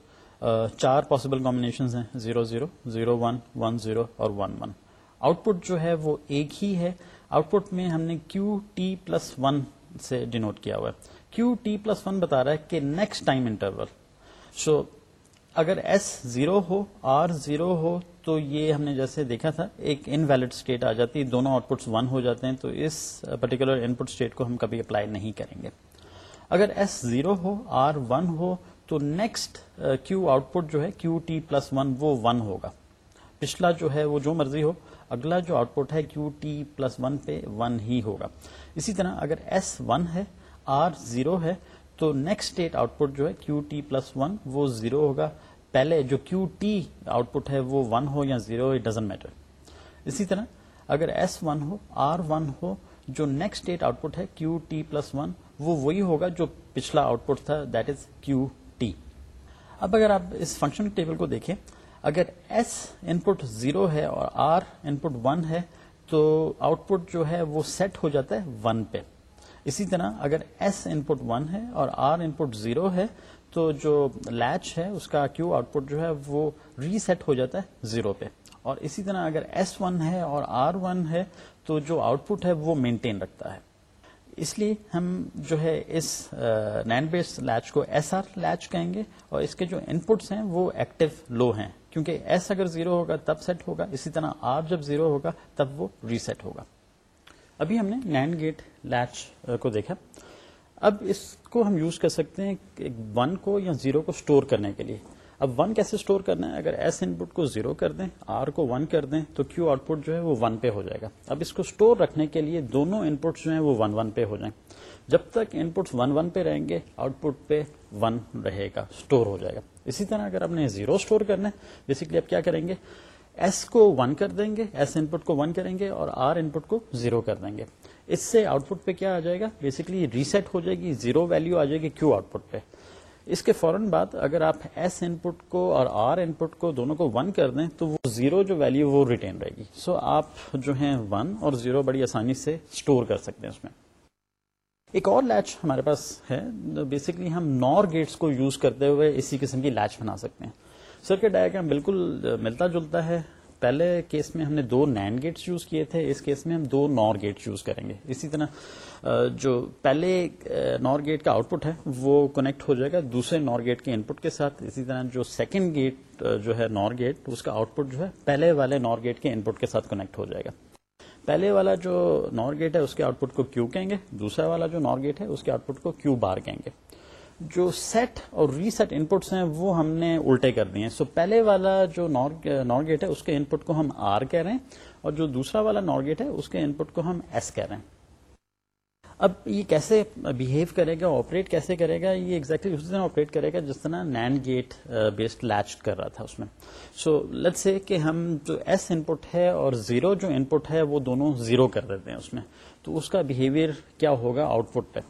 چار پاسبل کمبینیشن ہیں zero zero zero one one zero اور ون ون آؤٹ پٹ جو ہے وہ ایک ہی ہے آؤٹ پٹ میں ہم نے کیو ٹی پلس ون سے ڈینوٹ کیا ہوا ہے کیو ٹی پلس ون بتا رہا ہے کہ نیکسٹ ٹائم انٹرول سو اگر ایس زیرو ہو آر زیرو ہو تو یہ ہم نے جیسے دیکھا تھا ایک انویلڈ اسٹیٹ آ جاتی ہے دونوں آؤٹ پٹس ون ہو جاتے ہیں تو اس پرٹیکولر ان پٹ اسٹیٹ کو ہم کبھی اپلائی نہیں کریں گے اگر ایس زیرو ہو آر ون ہو تو نیکسٹ کیو آؤٹ پٹ جو ہے کیو ٹی پلس ون وہ ون ہوگا پچھلا جو ہے وہ جو مرضی ہو اگلا جو آؤٹ پٹ ہے کیو ٹی پلس ون پہ ون ہی ہوگا اسی طرح اگر ایس ون ہے آر زیرو ہے تو نیکسٹ اسٹیٹ آؤٹ پٹ جو ہے کیو ٹی پلس ون وہ زیرو ہوگا پہلے جو کیو ٹی آؤٹ پٹ ہے وہ ون ہو یا زیرو میٹر اسی طرح اگر ایس ون ہو آر ون ہو جو نیکسٹ ڈیٹ آؤٹ پٹ ہے کیو ٹی پلس ون وہ وہی ہوگا جو پچھلا آؤٹ پٹ تھا دیٹ از کیو ٹی اب اگر آپ اس فنکشن ٹیبل کو دیکھیں اگر ایس ان پٹ زیرو ہے اور آر ان پٹ ون ہے تو آؤٹ پٹ جو ہے وہ سیٹ ہو جاتا ہے ون پہ اسی طرح اگر ایس ان پٹ ون ہے اور آر ان پٹ زیرو ہے تو جو لیچ ہے اس کا کیو آؤٹ پٹ جو ہے وہ ری سیٹ ہو جاتا ہے زیرو پہ اور اسی طرح اگر ایس ون ہے اور آر ون ہے تو جو آؤٹ پٹ ہے وہ مینٹین رکھتا ہے اس لیے ہم جو ہے اس نینڈ بیس لیچ کو ایس آر لیچ کہیں گے اور اس کے جو ان پٹس ہیں وہ ایکٹیو لو ہیں کیونکہ ایس اگر زیرو ہوگا تب سیٹ ہوگا اسی طرح آر جب زیرو ہوگا تب وہ سیٹ ہوگا ابھی ہم نے نینڈ گیٹ لیچ کو دیکھا اب اس کو ہم یوز کر سکتے ہیں ون کو یا زیرو کو اسٹور کرنے کے لیے اب ون کیسے اسٹور کرنا ہے اگر ایس ان پٹ کو زیرو کر دیں آر کو ون کر دیں تو کیو آؤٹ پٹ جو ہے وہ ون پہ ہو جائے گا اب اس کو اسٹور رکھنے کے لیے دونوں ان پٹ جو ہیں وہ ون ون پہ ہو جائیں جب تک ان پٹس ون ون پہ رہیں گے آؤٹ پٹ پہ ون رہے گا اسٹور ہو جائے گا اسی طرح اگر آپ نے زیرو اسٹور کرنا ہے بیسکلی آپ کیا کریں گے ایس کو ون کر دیں گے ایس ان پٹ کو ون کریں گے اور آر ان پٹ کو زیرو کر دیں گے اس سے آؤٹ پٹ پہ کیا آ جائے گا بیسکلی ریسیٹ ہو جائے گی زیرو ویلو آ جائے گی کیو آؤٹ پٹ پہ اس کے فوراً بعد اگر آپ ایس ان پٹ کو اور آر ان پٹ کو دونوں کو ون کر دیں تو وہ زیرو جو ویلو وہ ریٹین رہے گی سو so آپ جو ہیں ون اور زیرو بڑی آسانی سے اسٹور کر سکتے ہیں اس میں ایک اور لیچ ہمارے پاس ہے بیسکلی ہم نور گیٹس کو یوز کرتے ہوئے اسی قسم کی لیچ بنا سکتے ہیں سرکٹ ڈائگرام بالکل ملتا جلتا ہے پہلے کیس میں ہم نے دو نین گیٹس یوز کیے تھے اس کیس میں ہم دو نار گیٹس یوز کریں گے اسی طرح جو پہلے نار گیٹ کا آؤٹ پٹ ہے وہ کنیکٹ ہو جائے گا دوسرے نار گیٹ کے ان پٹ کے ساتھ اسی طرح جو سیکنڈ گیٹ جو ہے نار گیٹ اس کا آؤٹ پٹ جو ہے پہلے والے نار گیٹ کے ان پٹ کے ساتھ کنیکٹ ہو جائے گا پہلے والا جو نار گیٹ ہے اس کے آؤٹ پٹ کو کیو کہیں گے دوسرا والا جو نار گیٹ ہے اس کے آؤٹ پٹ کو کیو بار کہیں گے جو سیٹ اور ری سیٹ انپٹس ہیں وہ ہم نے الٹے کر دیے ہیں سو پہلے والا جو نار گیٹ ہے اس کے ان پٹ کو ہم آر کہہ رہے ہیں اور جو دوسرا والا نار گیٹ ہے اس کے ان پٹ کو ہم ایس کہہ رہے ہیں اب یہ کیسے بہیو کرے گا آپریٹ کیسے کرے گا یہ exactly اس طرح آپریٹ کرے گا جس طرح نین گیٹ بیسڈ لیچ کر رہا تھا اس میں سو لٹ سے کہ ہم جو ایس انپٹ ہے اور زیرو جو انپٹ ہے وہ دونوں زیرو کر دیتے ہیں اس میں تو اس کا بہیویئر کیا ہوگا آؤٹ پٹ پہ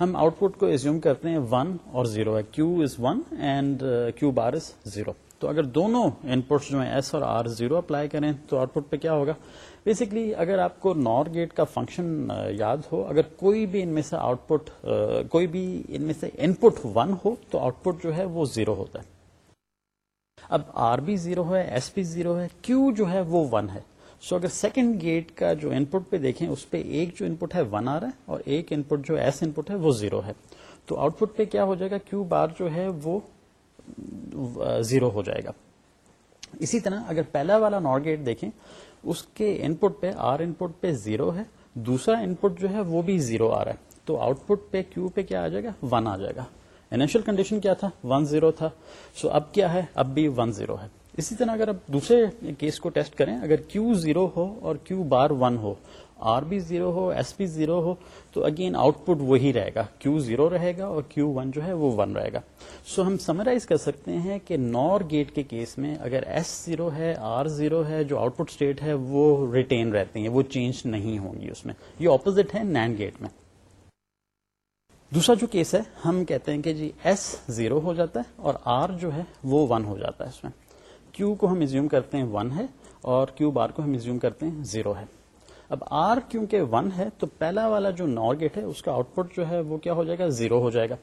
ہم آؤٹ پٹ کو ایزیوم کرتے ہیں ون اور زیرو ہے Q is one and Q bar is zero تو اگر دونوں ان پٹ جو ہیں ایس اور آر زیرو اپلائی کریں تو آؤٹ پٹ پہ کیا ہوگا بیسکلی اگر آپ کو نار گیٹ کا فنکشن uh, یاد ہو اگر کوئی بھی ان میں سے آؤٹ پٹ uh, کوئی بھی ان میں سے ان پٹ ون ہو تو آؤٹ پٹ جو ہے وہ زیرو ہوتا ہے اب آر بھی زیرو ہے ایس بھی زیرو ہے کیو جو ہے وہ ون ہے سو اگر سیکنڈ گیٹ کا جو ان پٹ پہ دیکھیں اس پہ ایک جو ان پٹ ہے ون آ رہا ہے اور ایک ان پٹ جو ایس ان پٹ ہے وہ زیرو ہے تو آؤٹ پٹ پہ کیا ہو جائے گا کیو بار جو ہے وہ زیرو ہو جائے گا اسی طرح اگر پہلا والا نار گیٹ دیکھیں اس کے ان پٹ پہ آر ان پٹ پہ زیرو ہے دوسرا ان پٹ جو ہے وہ بھی زیرو آ رہا ہے تو آؤٹ پٹ پہ کیو پہ کیا آ جائے گا ون آ جائے گا انیشل کنڈیشن کیا تھا ون زیرو تھا سو so, اب کیا ہے اب بھی ون زیرو ہے اسی طرح اگر آپ دوسرے کیس کو ٹیسٹ کریں اگر کیو زیرو ہو اور کیو بار ون ہو آر بی زیرو ہو ایس بی زیرو ہو تو اگین آؤٹ پٹ وہی رہے گا کیو زیرو رہے گا اور کیو ون جو ہے وہ ون رہے گا سو ہم سمرائز کر سکتے ہیں کہ نور گیٹ کے کیس میں اگر ایس زیرو ہے آر زیرو ہے جو آؤٹ پٹ اسٹیٹ ہے وہ ریٹین رہتی ہیں وہ چینج نہیں ہوں گی اس میں یہ اپوزٹ ہے نین گیٹ میں دوسرا جو کیس ہے ہم کہتے ہیں کہ جی ایس زیرو ہو جاتا ہے اور آر جو ہے وہ ون ہو جاتا ہے اس میں کیو کو ہم ایزیوم کرتے ہیں ون ہے اور کیو بار کو ہم ایزیوم کرتے ہیں زیرو ہے اب آر کیونکہ ون ہے تو پہلا والا جو نور گیٹ ہے اس کا آؤٹ پٹ جو ہے وہ کیا ہو جائے گا زیرو ہو جائے گا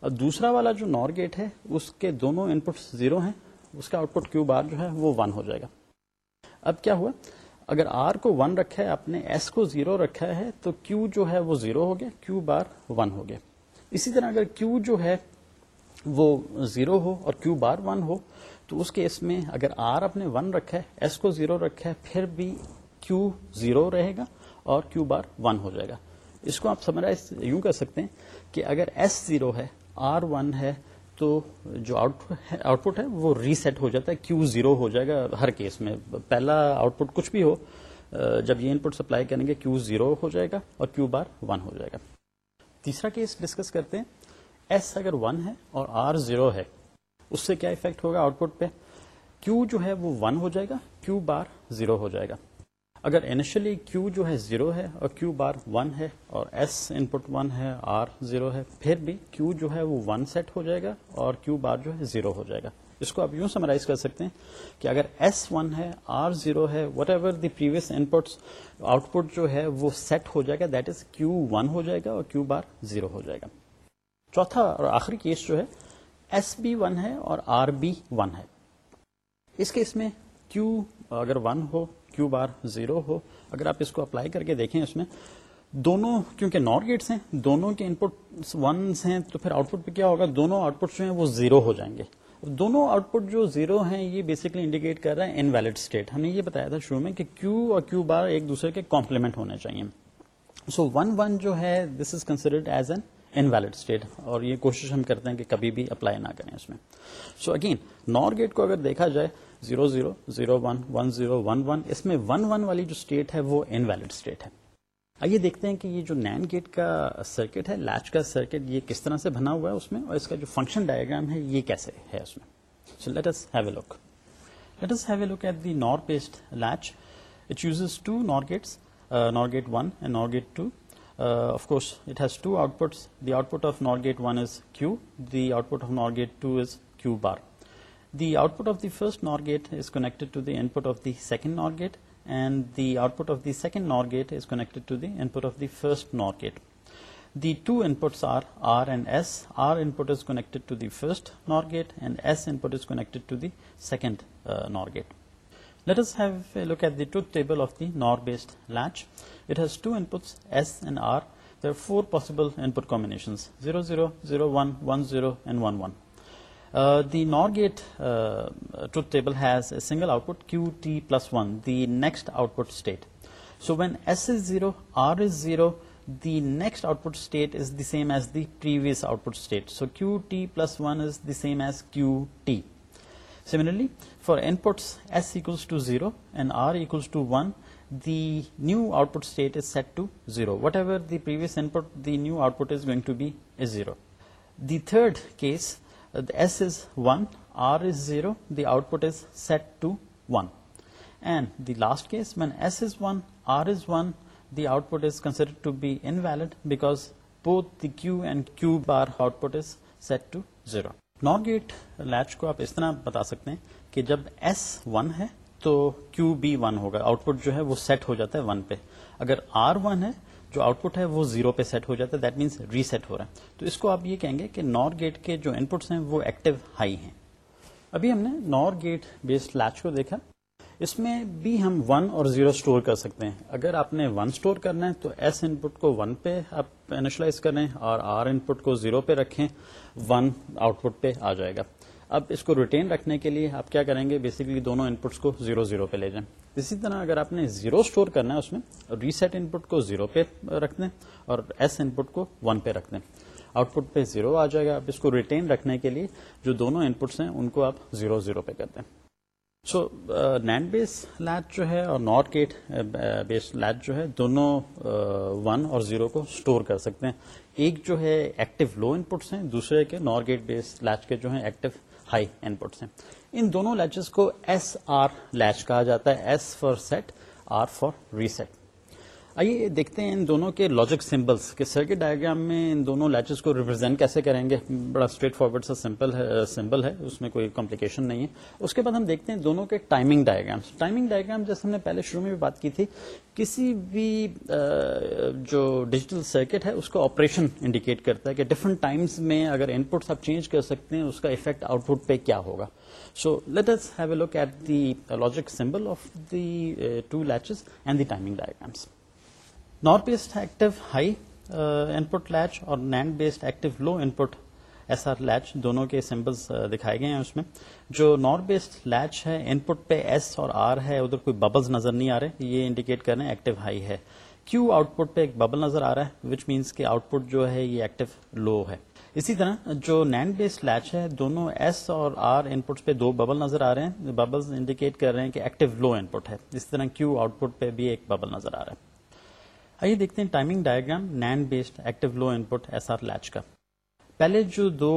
اور دوسرا والا جو نور گیٹ ہے اس کے دونوں ان پٹ زیرو ہیں اس کا آؤٹ پٹ کیو بار جو ہے وہ ون ہو جائے گا اب کیا ہوا اگر آر کو ون رکھا ہے اپنے ایس کو زیرو رکھا ہے تو کیو جو ہے وہ زیرو ہو گیا کیو بار ون ہو گیا اسی طرح اگر کیو جو ہے وہ زیرو ہو اور کیو بار ون ہو تو اس کیس میں اگر آر آپ نے ون رکھا ہے ایس کو زیرو رکھا ہے پھر بھی کیو زیرو رہے گا اور کیو بار ون ہو جائے گا اس کو آپ سمرائز یوں کر سکتے ہیں کہ اگر ایس زیرو ہے آر ون ہے تو جو آؤٹ آؤٹ پٹ ہے وہ ریسیٹ ہو جاتا ہے کیو زیرو ہو جائے گا ہر کیس میں پہلا آؤٹ پٹ کچھ بھی ہو جب یہ ان پٹ سپلائی کریں گے کیو زیرو ہو جائے گا اور کیو بار ون ہو جائے گا تیسرا کیس ڈسکس کرتے ہیں ایس اگر ون ہے اور آر زیرو ہے اس سے کیا افیکٹ ہوگا آؤٹ پٹ پہ کیو جو ہے وہ ون ہو جائے گا کیو بار زیرو ہو جائے گا اگر انیشلی کیو جو ہے زیرو ہے اور کیو بار ون ہے اور ایس ان پٹ ون ہے آر زیرو ہے پھر بھی کیو جو ہے وہ ون سیٹ ہو جائے گا اور کیو بار جو ہے زیرو ہو جائے گا اس کو آپ یوں سمرائز کر سکتے ہیں کہ اگر ایس ون ہے آر زیرو ہے whatever the previous inputs output جو ہے وہ سیٹ ہو جائے گا دیٹ از کیو ون ہو جائے گا اور کیو بار زیرو ہو جائے گا چوتھا اور آخری کیس جو ہے ایس بی ون ہے اور آر بی ون ہے اس کے اس میں کیو اگر ون ہو کیو بار زیرو ہو اگر آپ اس کو اپلائی کر کے دیکھیں اس میں دونوں کیونکہ نار گیٹس ہیں دونوں کے ان پٹ ونس ہیں تو پھر آؤٹ پٹ پہ کیا ہوگا دونوں آؤٹ پٹ جو ہیں وہ زیرو ہو جائیں گے دونوں آؤٹ پٹ جو زیرو ہیں یہ بیسکلی انڈیکیٹ کر رہا ہے ان ویلڈ اسٹیٹ ہم نے یہ بتایا تھا شروع میں کہ کیو اور کیو بار ایک دوسرے کے کمپلیمنٹ ہونے چاہیے سو ون ون جو ہے this is considered as an invalid state اور یہ کوشش ہم کرتے ہیں کہ کبھی بھی اپلائی نہ کریں اس میں سو اگین نور گیٹ کو اگر دیکھا جائے zero zero zero one one zero one one اس میں دیکھتے ہیں کہ یہ جو نین گیٹ کا سرکٹ ہے لیچ کا سرکٹ یہ کس طرح سے بنا ہوا ہے اس میں اور اس کا جو فنکشن ڈائگرام ہے یہ کیسے ہے اس میں so let's have a look let's have a look at the NOR latch two NOR gates NOR gate one and NOR gate two Uh, of course, it has two outputs. The output of NOR gate 1 is Q. The output of NOR gate 2 is Q bar. The output of the first NOR gate is connected to the input of the second NOR gate, and the output of the second NOR gate is connected to the input of the first NOR gate. The two inputs are R and S. R input is connected to the first NOR gate, and S input is connected to the second uh, NOR gate. Let us have a look at the truth table of the NOR based latch. It has two inputs, S and R. There are four possible input combinations, 00, 01, 10, and 11. Uh, the NOR gate uh, truth table has a single output, QT plus 1, the next output state. So when S is 0, R is 0, the next output state is the same as the previous output state. So QT plus 1 is the same as QT. Similarly, for inputs S equals to 0 and R equals to 1, the new output state is set to zero whatever the previous the new output to be as zero the third case S is one R is zero the output is set to one and the last case mean S is one R is one the output is considered to be invalid because Q and Q bar output is set to zero NOR gate latch کو آپ اس طرح بتا سکتے ہیں کہ جب S one ہے تو کیو بی ون ہوگا آؤٹ پٹ جو ہے وہ سیٹ ہو جاتا ہے ون پہ اگر آر ون ہے جو آؤٹ پٹ ہے وہ زیرو پہ سیٹ ہو جاتا ہے دیٹ مینس ری سیٹ ہو رہا ہے تو اس کو آپ یہ کہیں گے کہ نور گیٹ کے جو ان پٹس ہیں وہ ایکٹیو ہائی ہیں ابھی ہم نے نور گیٹ بیسڈ لچ کو دیکھا اس میں بھی ہم ون اور زیرو اسٹور کر سکتے ہیں اگر آپ نے ون اسٹور کرنا ہے تو ایس ان پٹ کو ون پہ آپ انیشلائز کریں اور آر ان پٹ کو زیرو پہ رکھیں ون آؤٹ پٹ پہ آ جائے گا اب اس کو ریٹین رکھنے کے لیے آپ کیا کریں گے بیسکلی دونوں ان پٹس کو زیرو زیرو پہ لے جائیں اسی طرح اگر آپ نے زیرو اسٹور کرنا ہے اس میں ریسیٹ ان پٹ کو زیرو پہ رکھ دیں اور ایس ان پٹ کو ون پہ رکھ دیں آؤٹ پٹ پہ زیرو آ جائے گا اس کو ریٹین رکھنے کے لیے جو دونوں ان پٹس ہیں ان کو آپ زیرو زیرو پہ کر دیں سو نینڈ بیس لیچ جو ہے اور نار گیٹ بیس لیچ جو ہے دونوں ون uh, اور زیرو کو اسٹور کر سکتے ہیں ایک جو ہے ایکٹیو لو ان پٹس ہیں دوسرے نار گیٹ بیس لیچ کے جو ہیں ایکٹیو ہائی ان ہیں ان دونوں لیچز کو ایس آر لیچ کہا جاتا ہے S for set R for reset آئیے دیکھتے ہیں ان دونوں کے لاجک سمبلس کہ سرکٹ ڈائگرام میں ان دونوں لیچز کو ریپرزینٹ کیسے کریں گے بڑا اسٹریٹ فارورڈ سا سمپل سمبل ہے اس میں کوئی کمپلیکیشن نہیں ہے اس کے بعد ہم دیکھتے ہیں دونوں کے ٹائمنگ ڈائگرامس ٹائمنگ ڈائگرام جیسے ہم نے پہلے شروع میں بھی بات کی تھی کسی بھی جو ڈیجیٹل سرکٹ ہے اس کو آپریشن انڈیکیٹ کرتا ہے کہ ڈفرنٹ ٹائمس میں اگر ان پٹس آپ چینج کر سکتے ہیں اس کا افیکٹ آؤٹ پٹ پہ کیا ہوگا so let's have a look at the logic symbol of the two latches and the timing diagrams NOR based active high input latch اور NAND based active low input S R latch دونوں کے symbols uh, دکھائے گئے ہیں اس میں جو NOR based latch ہے ان پٹ پہ ایس اور آر ہے ادھر کوئی ببلز نظر نہیں آ رہے یہ انڈیکیٹ کر رہے ہیں ایکٹیو ہائی ہے کیو آؤٹ پٹ پہ ایک ببل نظر آ رہا ہے وچ مینس کے آؤٹ پٹ جو ہے یہ ایکٹیو لو ہے اسی طرح جو نینڈ بیسڈ لیچ ہے دونوں ایس اور آر ان پٹ پہ دو ببل نظر آ رہے ہیں ببلز انڈیکیٹ کر رہے ہیں کہ ایکٹیو لو ان پٹ ہے اسی طرح کیو آؤٹ پٹ پہ بھی ایک ببل نظر آ رہا ہے آئیے دیکھتے ہیں ٹائمنگ ڈائگرام نینڈ نین active low input S R latch کا پہلے جو دو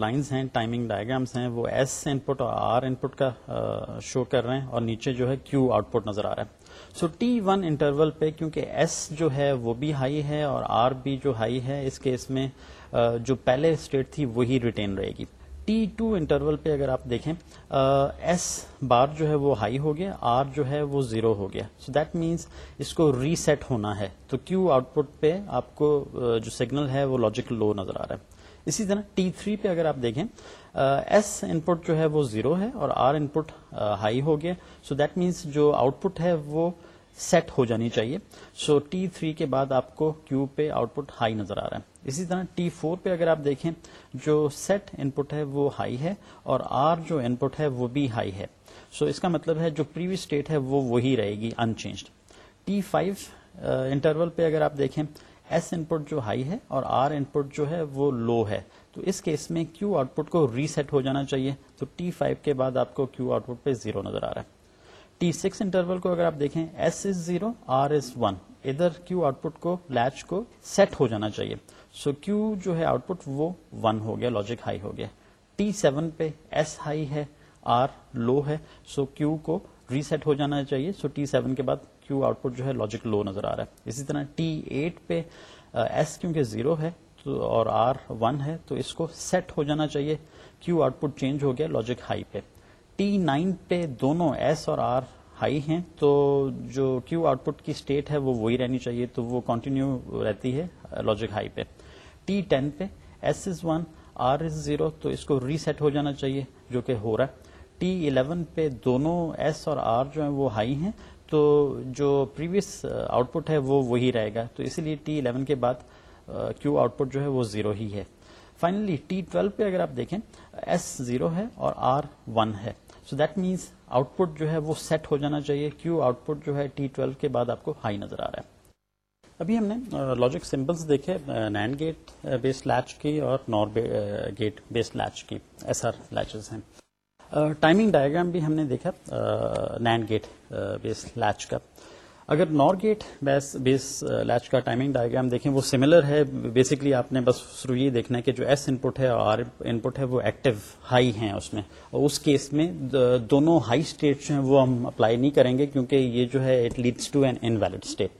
لائنز ہیں ٹائمنگ ڈائگرامس ہیں وہ ایس ان پٹ اور آر ان پٹ کا شو کر رہے ہیں اور نیچے جو ہے کیو آؤٹ پٹ نظر آ رہا ہے سو ٹی ون انٹرول پہ کیونکہ ایس جو ہے وہ بھی ہائی ہے اور آر بھی جو ہائی ہے اس کیس میں جو پہلے اسٹیٹ تھی وہی ریٹین رہے گی ٹی ٹو انٹرول پہ اگر آپ دیکھیں ایس بار جو ہے وہ ہائی ہو گیا آر جو ہے وہ زیرو ہو گیا سو دیٹ مینس اس کو سیٹ ہونا ہے تو کیو آؤٹ پٹ پہ آپ کو جو سگنل ہے وہ لاجک لو نظر آ رہا ہے اسی طرح ٹی تھری پہ اگر آپ دیکھیں ایس ان پٹ جو ہے وہ زیرو ہے اور آر ان پٹ ہائی ہو گیا سو دیٹ مینس جو آؤٹ پٹ ہے وہ سیٹ ہو جانی چاہیے سو ٹی تھری کے بعد آپ کو کیو پہ آؤٹ پٹ ہائی نظر آ رہا ہے اسی طرح ٹی فور پہ اگر آپ دیکھیں جو سیٹ ان پٹ ہے وہ ہائی ہے اور آر جو ان پٹ ہے وہ بھی ہائی ہے سو so اس کا مطلب ہے جو پریویس اسٹیٹ ہے وہ وہی رہے گی انچینجڈ ٹی فائیو انٹرول پہ اگر آپ دیکھیں ایس ان پٹ جو ہائی ہے اور آر ان پٹ جو ہے وہ لو ہے تو اس کیس میں کیو آؤٹ پٹ کو ریسیٹ ہو جانا چاہیے تو ٹی فائیو کے بعد آپ کو کیو آؤٹ پٹ پہ زیرو نظر آ رہا ہے ٹی سکس انٹرول کو اگر آپ دیکھیں S is zero R is one ادھر کیو آؤٹ پٹ کو لچ کو سیٹ ہو جانا چاہیے سو کیو جو ہے آؤٹ پٹ وہ ون ہو گیا لاجک ہائی ہو گیا ٹی سیون پہ ایس ہائی ہے آر لو ہے سو کیو کو ریسٹ ہو جانا چاہیے سو ٹی سیون کے بعد کیو آؤٹ پٹ جو ہے لاجک لو نظر آ رہا ہے اسی طرح ٹی ایٹ پہ ایس uh, کیونکہ زیرو ہے تو اور آر ون ہے تو اس کو سیٹ ہو جانا چاہیے کیو آؤٹ پٹ چینج ہو گیا لاجک ہائی پہ ٹی نائن پہ دونوں ایس اور آر ہائی ہیں تو جو کیو آؤٹ پٹ کی اسٹیٹ ہے وہ وہی رہنی چاہیے تو وہ کنٹینیو رہتی ہے لاجک ہائی پہ ٹی ٹین پہ S is one R is zero تو اس کو ریسیٹ ہو جانا چاہیے جو کہ ہو رہا ہے ٹی الیون پہ دونوں ایس اور آر جو ہیں وہ ہائی ہیں تو جو پریویس آؤٹ پٹ ہے وہ وہی رہے گا تو اسی لیے ٹی الیون کے بعد uh, کیو آؤٹ پٹ جو ہے وہ زیرو ہی ہے فائنلی ٹی ٹویلو پہ اگر آپ دیکھیں ایس زیرو ہے اور آر ون ہے so that means output جو ہے وہ سیٹ ہو جانا چاہیے کیوں آؤٹ پٹ جو ہے ٹی ٹویلو کے بعد آپ کو ہائی نظر آ رہا ہے ابھی ہم نے لاجک سمپلس دیکھے نائن گیٹ بیس لیچ کی اور نار گیٹ بیس لیچ کی ایس آر لیچز ہیں ٹائمنگ ڈائگرام بھی ہم نے دیکھا نائن گیٹ بیس کا اگر NOR gate based based latch کا ٹائمنگ ڈائگرام دیکھیں وہ سملر ہے بیسکلی آپ نے بس شروع یہ دیکھنا ہے کہ جو ایس ان پٹ ہے اور آر ان پٹ ہے وہ ایکٹیو ہائی ہیں اس میں اور اس کیس میں دونوں ہائی اسٹیٹ جو ہیں وہ ہم اپلائی نہیں کریں گے کیونکہ یہ جو ہے it leads to an invalid state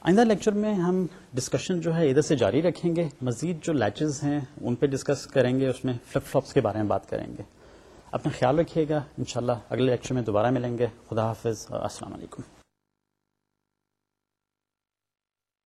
آئندہ لیکچر میں ہم ڈسکشن جو ہے ادھر سے جاری رکھیں گے مزید جو لیچز ہیں ان پہ ڈسکس کریں گے اس میں فلپ فاپس کے بارے میں بات کریں گے اپنا خیال رکھیے گا انشاءاللہ اگلے لیکچر میں دوبارہ ملیں گے خدا حافظ السلام علیکم